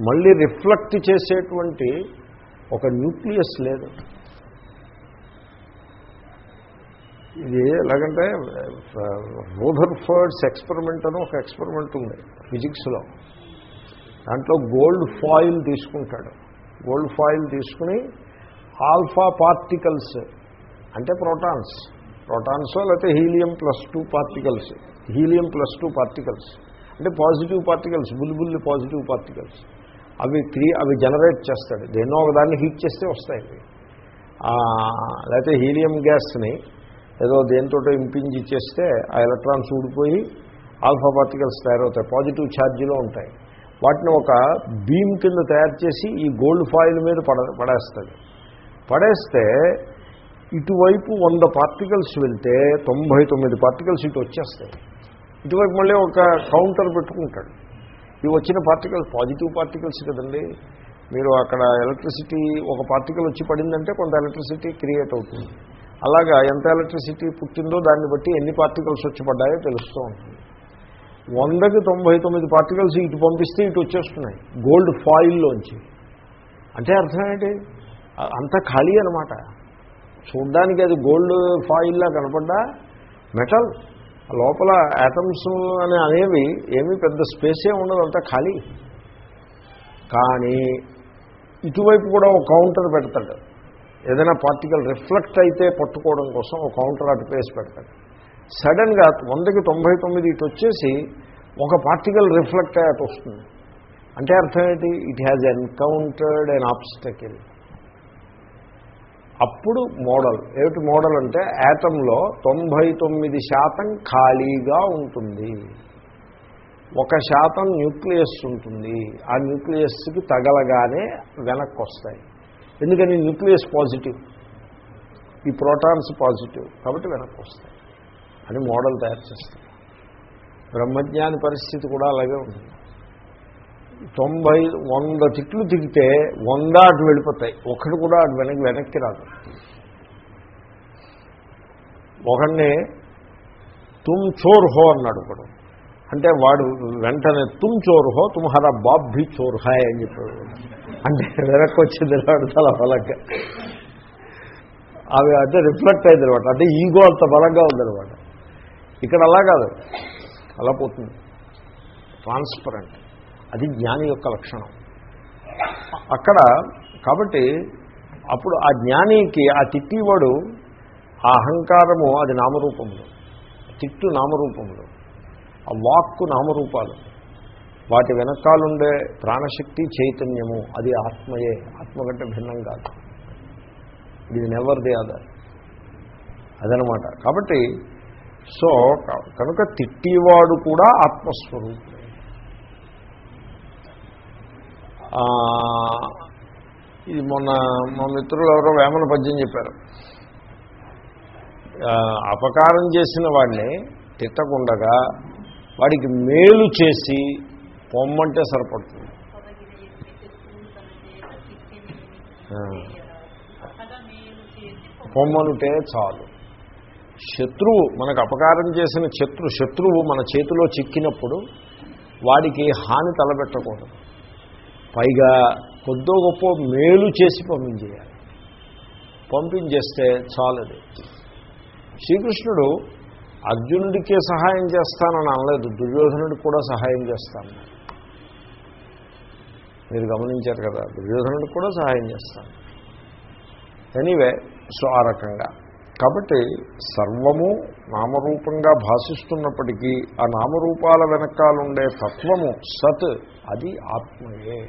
మళ్ళీ రిఫ్లెక్ట్ చేసేటువంటి ఒక న్యూక్లియస్ లేదు. ఇది ఎలాగంటే రూథర్ఫర్డ్స్ ఎక్స్పెరిమెంట్ అని ఒక ఎక్స్పెరిమెంట్ ఉంది ఫిజిక్స్లో దాంట్లో గోల్డ్ ఫాయిల్ తీసుకుంటాడు. గోల్డ్ ఫాయిల్ తీసుకుని ఆల్ఫా పార్టికల్స్ అంటే ప్రోటాన్స్ ప్రోటాన్స్ లేకపోతే helium plus two particles helium plus two particles అంటే పాజిటివ్ పార్టికల్స్ బుల్బుల్లి పాజిటివ్ పార్టికల్స్ అవి క్రీ అవి జనరేట్ చేస్తాడు. దేన్నో ఒకదాన్ని హీట్ చేస్తే వస్తాయి. లేకపోతే హీలియం గ్యాస్ని ఏదో దేంతో ఇంపించి ఇచ్చేస్తే ఆ ఎలక్ట్రాన్స్ ఊడిపోయి ఆల్ఫా పార్టికల్స్ తయారవుతాయి పాజిటివ్ ఛార్జీలో ఉంటాయి. వాటిని ఒక బీమ్ కింద తయారు చేసి ఈ గోల్డ్ ఫాయిల్ మీద పడ పడేస్తుంది. పడేస్తే ఇటువైపు వంద పార్టికల్స్ వెళ్తే తొంభై తొమ్మిది పార్టికల్స్ ఇటు వచ్చేస్తాయి. ఇటువైపు మళ్ళీ ఒక కౌంటర్ పెట్టుకుంటాడు. ఇవి వచ్చిన పార్టికల్స్ పాజిటివ్ పార్టికల్స్ కదండి. మీరు అక్కడ ఎలక్ట్రిసిటీ ఒక పార్టికల్ వచ్చి పడిందంటే కొంత ఎలక్ట్రిసిటీ క్రియేట్ అవుతుంది. అలాగా ఎంత ఎలక్ట్రిసిటీ పుట్టిందో దాన్ని బట్టి ఎన్ని పార్టికల్స్ వచ్చి పడ్డాయో తెలుస్తూ ఉంటుంది. వందకి తొంభై తొమ్మిది పార్టికల్స్ ఇటు పంపిస్తే ఇటు వచ్చేస్తున్నాయి. గోల్డ్ ఫాయిల్లోంచి అంటే అర్థం ఏంటి? అంత ఖాళీ అనమాట చూడ్డానికి అది గోల్డ్ ఫాయిల్లా కనపడ్డా మెటల్ లోపల యాటమ్స్ అని అనేవి ఏమీ పెద్ద స్పేసే ఉండదు అంతా ఖాళీ. కానీ ఇటువైపు కూడా ఒక కౌంటర్ పెడతాడు. ఏదైనా పార్టికల్ రిఫ్లెక్ట్ అయితే పట్టుకోవడం కోసం ఒక కౌంటర్ అటు ప్లేస్ పెడతాడు. సడన్గా వందకి తొంభై తొమ్మిది ఇటు వచ్చేసి ఒక పార్టికల్ రిఫ్లెక్ట్ అయ్యి అటు వస్తుంది. అంటే అర్థం ఏంటి? It has encountered an obstacle అప్పుడు మోడల్ ఏమిటి మోడల్ అంటే యాటంలో తొంభై తొమ్మిది శాతం ఖాళీగా ఉంటుంది. ఒక శాతం న్యూక్లియస్ ఉంటుంది. ఆ న్యూక్లియస్కి తగలగానే వెనక్కి వస్తాయి. ఎందుకని న్యూక్లియస్ పాజిటివ్. ఈ ప్రోటాన్స్ పాజిటివ్. కాబట్టి వెనక్కి వస్తాయి. అని మోడల్ తయారు చేస్తాయి బ్రహ్మజ్ఞాని పరిస్థితి కూడా అలాగే ఉంటుంది తొంభై వంద తిట్లు తిగితే వంద అటు వెళ్ళిపోతాయి. ఒకటి కూడా అటు వెనక్కి వెనక్కి రాదు. ఒకడిని తుమ్ చోర్ హో అన్నాడు ఒకడు. అంటే వాడు వెంటనే తుమ్ చోర్ హో తుమ్హారా బాబ్ భీ చోర్ హాయ్ అని చెప్పాడు అంటే వెనక్కి వచ్చింది అనమాట చాలా బలంగా అవి అంటే రిఫ్లెక్ట్ అయింది అనమాట. అంటే ఈగో అంత బలంగా ఉందనమాట. ఇక్కడ అలా కాదు. అలా పోతుంది. ట్రాన్స్పరెంట్. అది జ్ఞాని యొక్క లక్షణం. అక్కడ కాబట్టి అప్పుడు ఆ జ్ఞానికి ఆ తిట్టివాడు ఆ అహంకారము అది నామరూపములు. తిట్టు నామరూపములు. ఆ వాక్కు నామరూపాలు. వాటి వెనకాలుండే ప్రాణశక్తి చైతన్యము అది ఆత్మయే. ఆత్మ కంటే భిన్నం కాదు. ఇది నెవర్ ది అదర్ అదనమాట. కాబట్టి సో కనుక తిట్టివాడు కూడా ఆత్మస్వరూపుడే. ఇది మొన్న మా మిత్రులు ఎవరో వేమన పద్యం చెప్పారు. అపకారం చేసిన వాడిని తిట్టకుండగా వాడికి మేలు చేసి పొమ్మంటే సరిపడుతుంది. పొమ్మనుటే చాలు. శత్రువు మనకు అపకారం చేసిన శత్రు శత్రువు మన చేతిలో చిక్కినప్పుడు వాడికి హాని తలబెట్టకూడదు పైగా కొద్దో గొప్ప మేలు చేసి పంపించేయాలి. పంపించేస్తే చాలది. శ్రీకృష్ణుడు అర్జునుడికే సహాయం చేస్తానని అనలేదు దుర్యోధనుడికి కూడా సహాయం చేస్తాను మీరు గమనించారు కదా దుర్యోధనుడికి కూడా సహాయం చేస్తాను ఎనీవే సో ఆ రకంగా. కాబట్టి సర్వము నామరూపంగా భాషిస్తున్నప్పటికీ ఆ నామరూపాల వెనకాలండే తత్వము సత్ అది ఆత్మయే.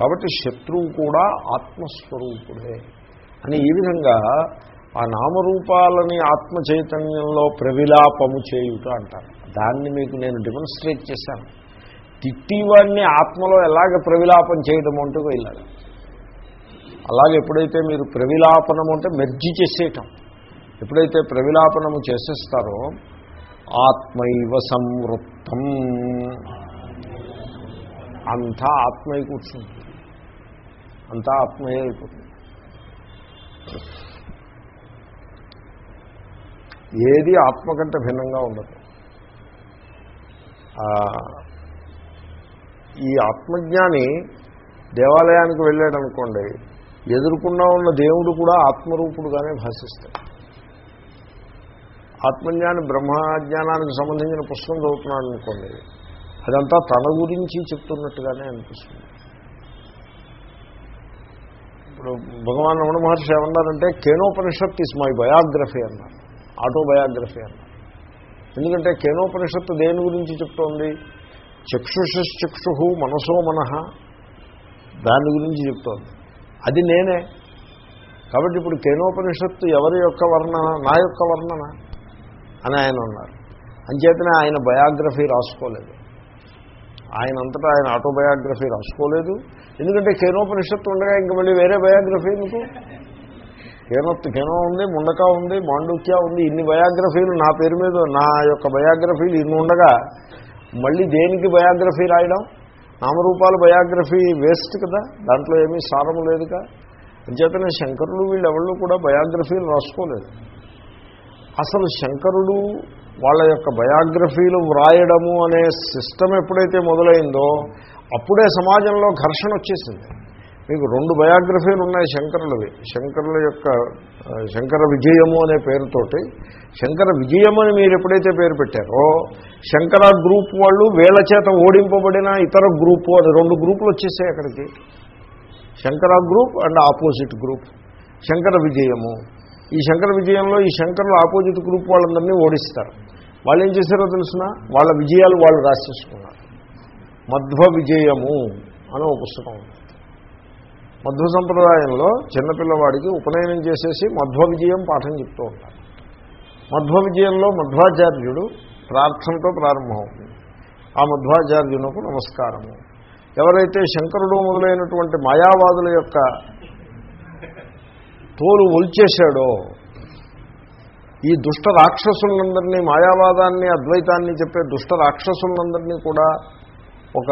కాబట్టి శత్రువు కూడా ఆత్మస్వరూపుడే. అని ఈ విధంగా ఆ నామరూపాలని ఆత్మ చైతన్యంలో ప్రవిలాపము చేయుట అంటారు. దాన్ని మీకు నేను డెమోన్స్ట్రేట్ చేశాను. తిట్టివాడిని ఆత్మలో ఎలాగ ప్రవిలాపం చేయడం అంటూ వెళ్ళాలి అలాగే ఎప్పుడైతే మీరు ప్రవిలాపనం అంటే మెర్జి చేసేయటం ఎప్పుడైతే ప్రవిలాపనము చేసేస్తారో ఆత్మైవ సంవృత్తం అంతా ఆత్మయ్య కూర్చుంటుంది అంతా ఆత్మయే అయిపోతుంది. ఏది ఆత్మ కంటే భిన్నంగా ఉండదు. ఈ ఆత్మజ్ఞాని దేవాలయానికి వెళ్ళాడు అనుకోండి ఎదురుకుండా ఉన్న దేవుడు కూడా ఆత్మరూపుడుగానే భాషిస్తాడు. ఆత్మజ్ఞాని బ్రహ్మజ్ఞానానికి సంబంధించిన పుస్తకం చదువుతున్నాడు అనుకోండి అదంతా తన గురించి చెప్తున్నట్టుగానే అనిపిస్తుంది. ఇప్పుడు భగవాన్ రమణ మహర్షి ఏమన్నారంటే కేనోపనిషత్ ఇస్ మై బయోగ్రఫీ అన్నారు ఆటోబయోగ్రఫీ అన్నారు. ఎందుకంటే కేనోపనిషత్తు దేని గురించి చెప్తోంది? చక్షుషశ్చక్షు మనసో మనః. దాని గురించి చెప్తోంది. అది నేనే. కాబట్టి ఇప్పుడు కేనోపనిషత్తు ఎవరి యొక్క వర్ణన నా యొక్క వర్ణన అని ఆయన ఉన్నారు అంచేతనే ఆయన బయోగ్రఫీ రాసుకోలేదు. ఆయన అంతటా ఆయన ఆటోబయోగ్రఫీ రాసుకోలేదు. ఎందుకంటే కేనోపనిషత్తు ఉండగా ఇంక మళ్ళీ వేరే బయోగ్రఫీ ఎందుకు? కేనొత్తు కేనో ఉంది ముండక ఉంది మాండుక్య ఉంది ఇన్ని బయోగ్రఫీలు నా పేరు మీద నా యొక్క బయోగ్రఫీలు ఇన్ని ఉండగా మళ్ళీ దేనికి బయోగ్రఫీ రాయడం? నామరూపాల బయోగ్రఫీ వేస్ట్ కదా? దాంట్లో ఏమీ సారము లేదుగా? అంచేతనే శంకరులు వీళ్ళెవళ్ళు కూడా బయోగ్రఫీలు రాసుకోలేదు. అసలు శంకరుడు వాళ్ళ యొక్క బయోగ్రఫీలు వ్రాయడము అనే సిస్టమ్ ఎప్పుడైతే మొదలైందో అప్పుడే సమాజంలో ఘర్షణ వచ్చేసింది. మీకు రెండు బయోగ్రఫీలు ఉన్నాయి శంకరులవి. శంకరుల యొక్క శంకర విజయము అనే పేరుతోటి. శంకర విజయము అని మీరు ఎప్పుడైతే పేరు పెట్టారో శంకర గ్రూప్ వాళ్ళు వేల చేత ఓడింపబడిన ఇతర గ్రూపు అని రెండు గ్రూపులు వచ్చేసాయి అక్కడికి. Shankara group and opposite group. Shankara విజయము. ఈ శంకర విజయంలో ఈ శంకరులు ఆపోజిట్ గ్రూప్ వాళ్ళందరినీ ఓడిస్తారు. వాళ్ళు ఏం చేశారో తెలిసిన? వాళ్ళ విజయాలు వాళ్ళు రాసేసుకున్నారు. మధ్వ విజయము అనే ఒక పుస్తకం ఉంది. మధ్వ సంప్రదాయంలో చిన్నపిల్లవాడికి ఉపనయనం చేసేసి మధ్వ విజయం పాఠం చెప్తూ ఉంటారు మధ్వ విజయంలో మధ్వాచార్యుడు ప్రార్థనతో ప్రారంభమవుతుంది. ఆ మధ్వాచార్యునకు నమస్కారము. ఎవరైతే శంకరుడు మొదలైనటువంటి మాయావాదుల యొక్క తోలు ఒల్చేశాడో ఈ దుష్ట రాక్షసులందరినీ మాయావాదాన్ని అద్వైతాన్ని చెప్పే దుష్ట రాక్షసులందరినీ కూడా ఒక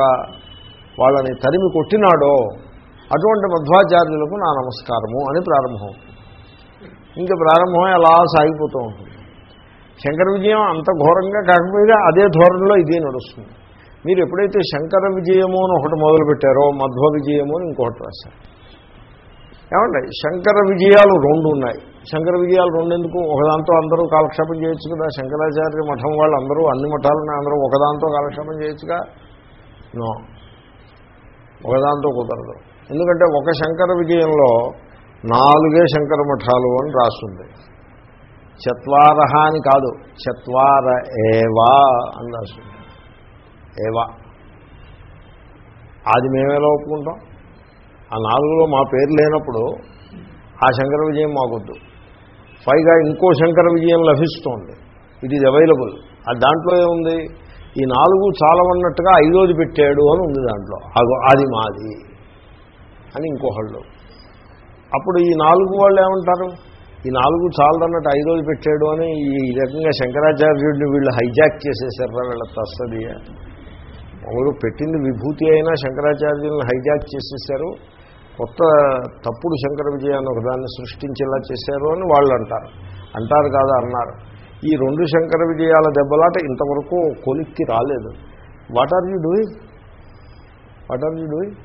వాళ్ళని తరిమి కొట్టినాడో అటువంటి మధ్వాచార్యులకు నా నమస్కారము అని ప్రారంభం ఇంకా ప్రారంభం అలా సాగిపోతూ ఉంటుంది. శంకర విజయం అంత ఘోరంగా కాకపోయినా అదే ధోరణిలో ఇదే నడుస్తుంది. మీరు ఎప్పుడైతే శంకర విజయము అని ఒకటి మొదలుపెట్టారో మధ్వ విజయము అని ఇంకొకటి రాశారు. ఏమండి? శంకర విజయాలు రెండు ఉన్నాయి. శంకర విజయాలు రెండు ఎందుకు? ఒకదాంతో అందరూ కాలక్షేపం చేయొచ్చు కదా? శంకరాచార్య మఠం వాళ్ళు అందరూ అన్ని మఠాలను అందరూ ఒకదాంతో కాలక్షేపం చేయొచ్చుగా? నో. ఒకదాంతో కుదరదు. ఎందుకంటే ఒక శంకర విజయంలో నాలుగే శంకర మఠాలు అని రాస్తుంది. చత్వారహ అని కాదు చత్వార ఏవా అని రాస్తుంది. ఏవా. అది మేమేలా ఒప్పుకుంటాం? ఆ నాలుగులో మా పేరు లేనప్పుడు ఆ శంకర విజయం మాకొద్దు. పైగా ఇంకో శంకర విజయం లభిస్తోంది. ఇట్ ఈజ్ అవైలబుల్ ఆ దాంట్లో ఏముంది? ఈ నాలుగు చాలా ఉన్నట్టుగా ఐదోది పెట్టాడు అని ఉంది దాంట్లో. అది మాది. అని ఇంకొకళ్ళు. అప్పుడు ఈ నాలుగు వాళ్ళు ఏమంటారు? ఈ నాలుగు చాలదన్నట్టు ఐదోది పెట్టాడు అని ఈ రకంగా శంకరాచార్యుడిని వీళ్ళు హైజాక్ చేసేసారా వీళ్ళ తస్తది మామూలు పెట్టింది విభూతి అయినా శంకరాచార్యులను హైజాక్ చేసేసారు కొత్త తప్పుడు శంకర విజయాన్ని ఒకదాన్ని సృష్టించేలా చేశారు అని వాళ్ళు అంటారు. అంటారు కాదా అన్నారు. ఈ రెండు శంకర విజయాల దెబ్బలాట ఇంతవరకు కొలిక్కి రాలేదు. What are you doing what are you doing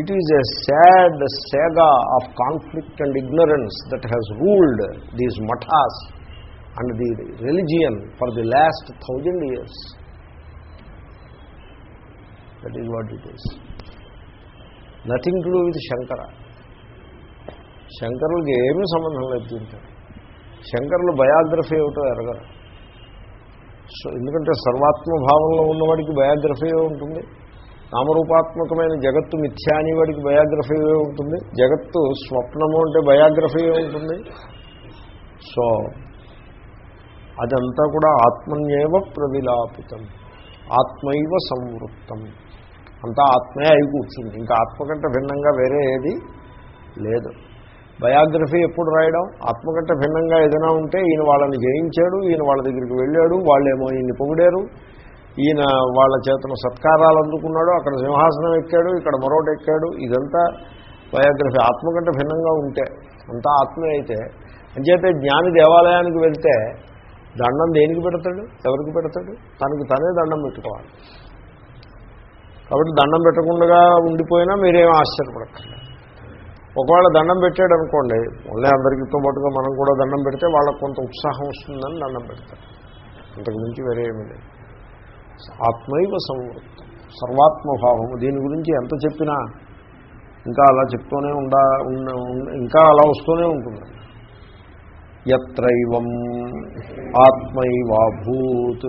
it is a sad saga of conflict and ignorance that has ruled these mathas and the religion for the last thousand years that is what it is nothing to do with Shankara శంకరులకి ఏమీ సంబంధం లేదు దీంతో శంకరులు biography ఏమిటో ఎరగరు. So ఎందుకంటే సర్వాత్మభావంలో ఉన్నవాడికి biography ఉంటుంది? నామరూపాత్మకమైన జగత్తు మిథ్యాని వాడికి బయోగ్రఫీ ఉంటుంది జగత్తు స్వప్నము అంటే బయోగ్రఫీ ఉంటుంది సో అదంతా కూడా ఆత్మన్యేవ ప్రవిలాపితం. ఆత్మైవ సంవృత్తం. అంతా ఆత్మే అయి కూర్చుంది. ఇంకా ఆత్మ కంటే భిన్నంగా వేరే ఏది లేదు. బయోగ్రఫీ ఎప్పుడు రాయడం? ఆత్మ కంటే భిన్నంగా ఏదైనా ఉంటే ఈయన వాళ్ళని జయించాడు ఈయన వాళ్ళ దగ్గరికి వెళ్ళాడు వాళ్ళేమో ఈయన్ని పొగిడారు. ఈయన వాళ్ళ చేతను సత్కారాలు అందుకున్నాడు అక్కడ సింహాసనం ఎక్కాడు ఇక్కడ మరొకటి ఎక్కాడు ఇదంతా బయోగ్రఫీ. ఆత్మ కంటే భిన్నంగా ఉంటే అంతా ఆత్మే అయితే అంచేతే జ్ఞాని దేవాలయానికి వెళ్తే దండం దేనికి పెడతాడు? ఎవరికి పెడతాడు? తనకి తనే దండం పెట్టుకోవాలి. కాబట్టి దండం పెట్టకుండా ఉండిపోయినా మీరేం ఆశ్చర్యపడక్కర్లేదు. ఒకవేళ దండం పెట్టాడు అనుకోండి మళ్ళీ అందరికీతో పాటుగా మనం కూడా దండం పెడితే వాళ్ళకు కొంత ఉత్సాహం వస్తుందని దండం పెడతారు. అంతకు మించి వేరే ఏమీ లేదు. ఆత్మైవ సంవృత్తం. సర్వాత్మభావము. దీని గురించి ఎంత చెప్పినా ఇంకా అలా చెప్తూనే ఉండా ఇంకా అలా వస్తూనే ఉంటుంది. ఎత్రైవం ఆత్మైవాభూత్.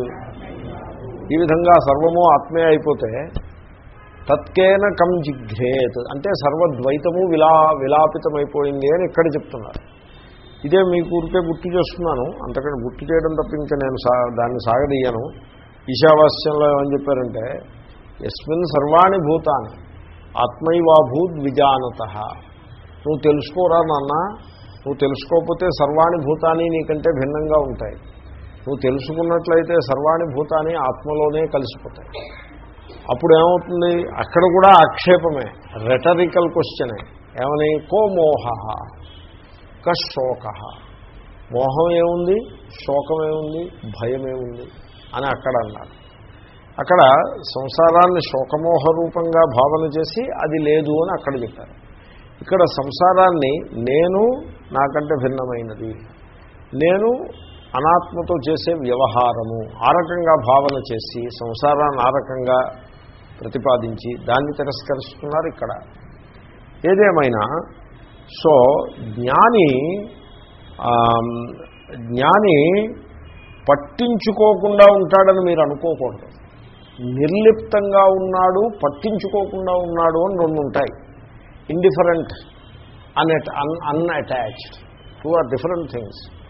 ఈ విధంగా సర్వము ఆత్మే అయిపోతే తత్కేన కం జిఘ్రేత్. అంటే సర్వద్వైతము విలా విలాపితమైపోయింది అని ఇక్కడ చెప్తున్నారు. ఇదే మీ ఊరికే గుర్తు చేస్తున్నాను. అంతకంటే గుర్తు చేయడం తప్ప ఇంకా నేను సా దాన్ని సాగదీయను. ఈశావాస్యంలో ఏమని చెప్పారంటే ఎస్మిన్ సర్వాణి భూతాన్ని ఆత్మైవాభూద్ విజానత. నువ్వు తెలుసుకోరా నాన్న? నువ్వు తెలుసుకోకపోతే సర్వాణి భూతాన్ని నీకంటే భిన్నంగా ఉంటాయి. నువ్వు తెలుసుకున్నట్లయితే సర్వాణి భూతాన్ని ఆత్మలోనే కలిసిపోతాయి. అప్పుడు ఏమవుతుంది అక్కడ కూడా ఆక్షేపమే రెటరికల్ క్వశ్చనే ఏమని? కో మోహ కశోక మోహం ఏముంది? శోకమేముంది భయమేముంది అని అక్కడ అన్నారు. అక్కడ సంసారాన్ని శోకమోహ రూపంగా భావన చేసి అది లేదు అని అక్కడ చెప్పారు. ఇక్కడ సంసారాన్ని నేను నాకంటే భిన్నమైనది. నేను అనాత్మతో చేసే వ్యవహారము ఆ రకంగా భావన చేసి సంసారాన్ని ఆ రకంగా ప్రతిపాదించి దాన్ని తిరస్కరిస్తున్నారు ఇక్కడ. ఏదేమైనా సో జ్ఞాని జ్ఞాని పట్టించుకోకుండా ఉంటాడని మీరు అనుకోకూడదు. నిర్లిప్తంగా ఉన్నాడు పట్టించుకోకుండా ఉన్నాడు అని రెండు ఉంటాయి. ఇండిఫరెంట్ అన్అట్ అన్ unattached two are different things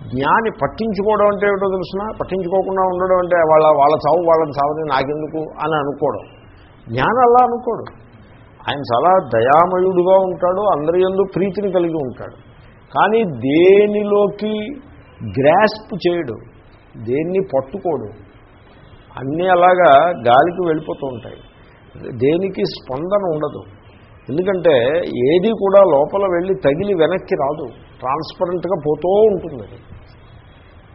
జ్ఞాని పట్టించుకోవడం అంటే ఏమిటో తెలిసిన? పట్టించుకోకుండా ఉండడం అంటే వాళ్ళ వాళ్ళ చావు వాళ్ళని చావని నాకెందుకు అని అనుకోవడం. జ్ఞానం అలా అనుకోడు. ఆయన చాలా దయామయుడుగా ఉంటాడు అందరి ఎందు ప్రీతిని కలిగి ఉంటాడు. కానీ దేనిలోకి గ్రాస్ప్ చేయడు? దేన్ని పట్టుకోడు. అన్నీ అలాగా గాలికి వెళ్ళిపోతూ ఉంటాయి. దేనికి స్పందన ఉండదు. ఎందుకంటే ఏది కూడా లోపల వెళ్ళి తగిలి వెనక్కి రాదు. ట్రాన్స్పరెంట్గా పోతూ ఉంటుంది అది.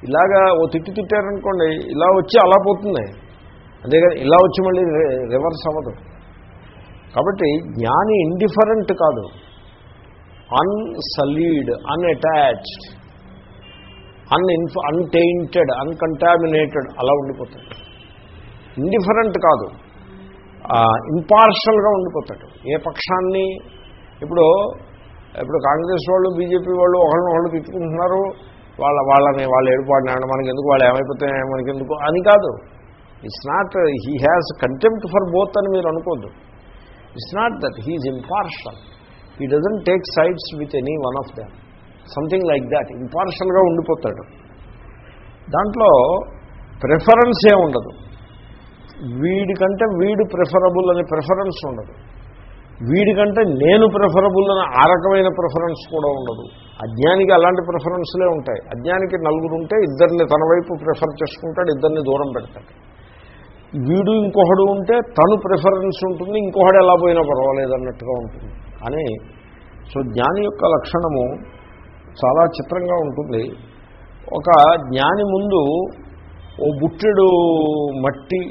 ఇలాగా ఓ తిట్టి తిట్టారనుకోండి ఇలా వచ్చి అలా పోతుంది. అంతేగాని ఇలా వచ్చి మళ్ళీ రివర్స్ అవ్వదు. కాబట్టి జ్ఞాని ఇండిఫరెంట్ కాదు. అన్సలీడ్ అన్అటాచ్డ్ అన్ఇన్ఫ అన్టెయింటెడ్ అన్కంటామినేటెడ్ అలా ఉండిపోతాడు. ఇండిఫరెంట్ కాదు. ఇంపార్షల్గా ఉండిపోతాడు. ఏ పక్షాన్ని? ఇప్పుడు ఇప్పుడు కాంగ్రెస్ వాళ్ళు బీజేపీ వాళ్ళు ఒకళ్ళని వాళ్ళు తిట్టుకుంటున్నారు. వాళ్ళ వాళ్ళని వాళ్ళు ఏడుపాడినాడు మనకి ఎందుకు వాళ్ళు ఏమైపోతే మనకి ఎందుకు అని కాదు. It's not he has contempt for both అని మీరు అనుకోద్దు. It's not that he is impartial he doesn't take sides with any one of them something like that ఇంపార్షల్గా ఉండిపోతాడు. దాంట్లో ప్రిఫరెన్స్ ఏ ఉండదు. వీడికంటే వీడు ప్రిఫరబుల్ అనే ప్రిఫరెన్స్ ఉండదు. వీడికంటే నేను ప్రిఫరబుల్ అని ఆ రకమైన ప్రిఫరెన్స్ కూడా ఉండదు. అజ్ఞానికి అలాంటి ప్రిఫరెన్స్లే ఉంటాయి. అజ్ఞానికి నలుగురు ఉంటే ఇద్దరిని తన వైపు ప్రిఫర్ చేసుకుంటాడు ఇద్దరిని దూరం పెడతాడు. వీడు ఇంకొకడు ఉంటే తను ప్రిఫరెన్స్ ఉంటుంది ఇంకొకడు ఎలా పోయినా పర్వాలేదు అన్నట్టుగా ఉంటుంది. అని సో జ్ఞాని యొక్క లక్షణము చాలా చిత్రంగా ఉంటుంది. ఒక జ్ఞాని ముందు ఓ బుట్టెడు మట్టి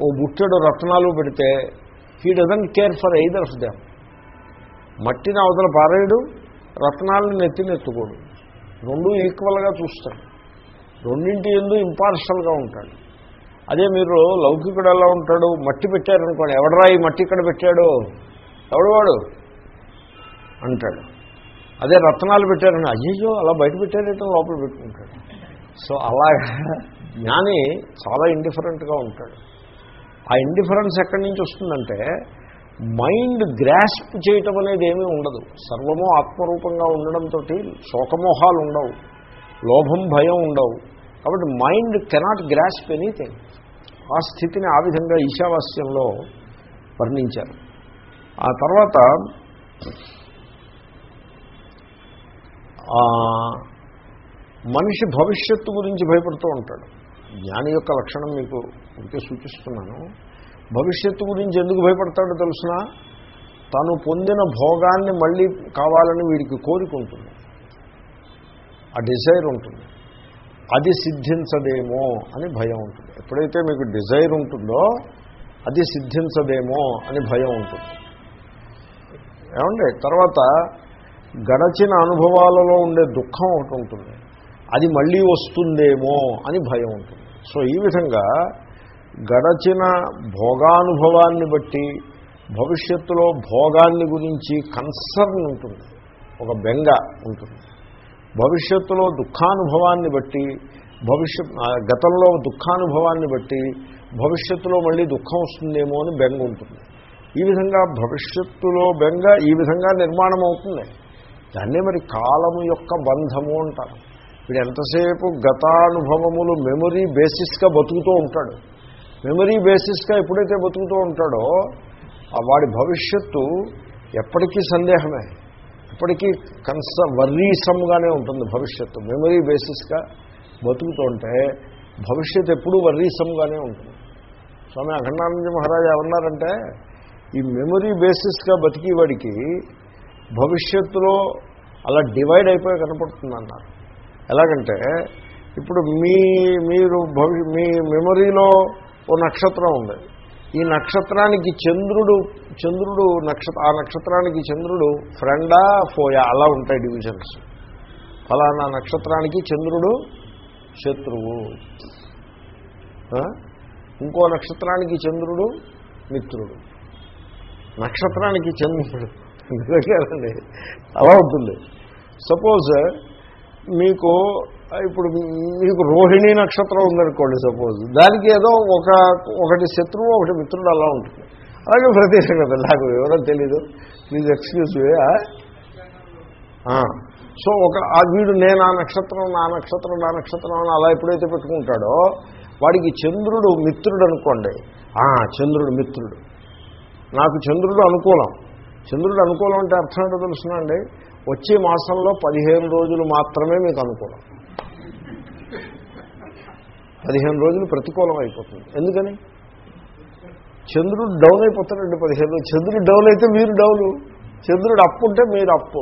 ఓ బుట్టెడు రత్నాలు పెడితే he doesn't care for either of them మట్టిని అవతల పారేయడు రత్నాలను నెత్తినెత్తుకోడు రెండు ఈక్వల్గా చూస్తాడు రెండింటి ఎందు ఇంపార్షల్గా ఉంటాడు. అదే మీరు లౌకికుడు ఎలా ఉంటాడు? మట్టి పెట్టారనుకోండి ఎవడరా ఈ మట్టి ఇక్కడ పెట్టాడు? ఎవడు వాడు? అంటాడు. అదే రత్నాలు పెట్టారని అయ్యో అలా బయట పెట్టారేటో లోపల పెట్టుకుంటాడు. సో అలాగా జ్ఞాని చాలా ఇండిఫరెంట్గా ఉంటాడు. ఆ ఇండిఫరెన్స్ ఎక్కడి నుంచి వస్తుందంటే మైండ్ గ్రాస్ప్ చేయటం అనేది ఏమీ ఉండదు. సర్వము ఆత్మరూపంగా ఉండడంతో శోకమోహాలు ఉండవు. లోభం భయం ఉండవు. కాబట్టి మైండ్ కెనాట్ గ్రాస్ప్ ఎనీథింగ్ ఆ స్థితిని ఆ విధంగా ఈశావాస్యంలో వర్ణించారు. ఆ తర్వాత మనిషి భవిష్యత్తు గురించి భయపడుతూ ఉంటాడు. జ్ఞాని యొక్క లక్షణం మీకు ఇంకే సూచిస్తున్నాను. భవిష్యత్తు గురించి ఎందుకు భయపడతాడో తెలుసిన? తను పొందిన భోగాన్ని మళ్ళీ కావాలని వీడికి కోరిక ఉంటుంది. ఆ డిజైర్ ఉంటుంది. అది సిద్ధించదేమో అని భయం ఉంటుంది. ఎప్పుడైతే మీకు డిజైర్ ఉంటుందో అది సిద్ధించదేమో అని భయం ఉంటుంది. ఏమండి? తర్వాత గడచిన అనుభవాలలో ఉండే దుఃఖం ఒకటి ఉంటుంది. అది మళ్ళీ వస్తుందేమో అని భయం ఉంటుంది. సో ఈ విధంగా గడచిన భోగానుభవాన్ని బట్టి భవిష్యత్తులో భోగాన్ని గురించి కన్సర్న్ ఉంటుంది. ఒక బెంగ ఉంటుంది. భవిష్యత్తులో దుఃఖానుభవాన్ని బట్టి భవిష్యత్ గతంలో దుఃఖానుభవాన్ని బట్టి భవిష్యత్తులో మళ్ళీ దుఃఖం వస్తుందేమో అని బెంగ ఉంటుంది. ఈ విధంగా భవిష్యత్తులో బెంగ ఈ విధంగా నిర్మాణం అవుతుంది దాన్నే మరి కాలము యొక్క బంధము అంటారు. వీడు ఎంతసేపు గతానుభవములు మెమొరీ బేసిస్గా బతుకుతూ ఉంటాడు. మెమరీ బేసిస్గా ఎప్పుడైతే బతుకుతూ ఉంటాడో వాడి భవిష్యత్తు ఎప్పటికీ సందేహమే. ఎప్పటికీ కన్స వర్రీసంగానే ఉంటుంది భవిష్యత్తు. మెమరీ బేసిస్గా బతుకుతుంటే భవిష్యత్తు ఎప్పుడూ వర్రీసంగానే ఉంటుంది. స్వామి అఖండానంద మహారాజు ఏమన్నారంటే ఈ మెమరీ బేసిస్గా బతికేవాడికి భవిష్యత్తులో అలా డివైడ్ అయిపోయి కనపడుతుందన్నారు. ఎలాగంటే ఇప్పుడు మీ మీరు భవి మీ మెమరీలో ఓ నక్షత్రం ఉంది. ఈ నక్షత్రానికి చంద్రుడు చంద్రుడు నక్షత్ర ఆ నక్షత్రానికి చంద్రుడు ఫ్రెండా ఫోయా అలా ఉంటాయి డివిజన్స్ ఫలానా నక్షత్రానికి చంద్రుడు శత్రువు. ఇంకో నక్షత్రానికి చంద్రుడు మిత్రుడు. నక్షత్రానికి చంద్రుడు. కదండి అలా ఉంటుంది. సపోజ్ మీకు ఇప్పుడు మీకు రోహిణి నక్షత్రం ఉందనుకోండి సపోజ్. దానికి ఏదో ఒక ఒకటి శత్రువు ఒకటి మిత్రుడు అలా ఉంటుంది. అలాగే ప్రతి కదా నాకు వివరం తెలీదు. ప్లీజ్ ఎక్స్క్యూజ్ సో ఒక ఆ వీడు నేను ఆ నక్షత్రం నా నక్షత్రం నా నక్షత్రం అని అలా ఎప్పుడైతే పెట్టుకుంటాడో వాడికి చంద్రుడు మిత్రుడు అనుకోండి. చంద్రుడు మిత్రుడు. నాకు చంద్రుడు అనుకూలం. చంద్రుడు అనుకూలం అంటే అర్థం ఏంటో తెలుసునండి వచ్చే మాసంలో పదిహేను రోజులు మాత్రమే మీకు అనుకూలం. పదిహేను రోజులు ప్రతికూలం అయిపోతుంది. ఎందుకని? చంద్రుడు డౌన్ అయిపోతాడండి పదిహేను చంద్రుడు డౌన్ అయితే మీరు డౌను చంద్రుడు అప్పు ఉంటే మీరు అప్పు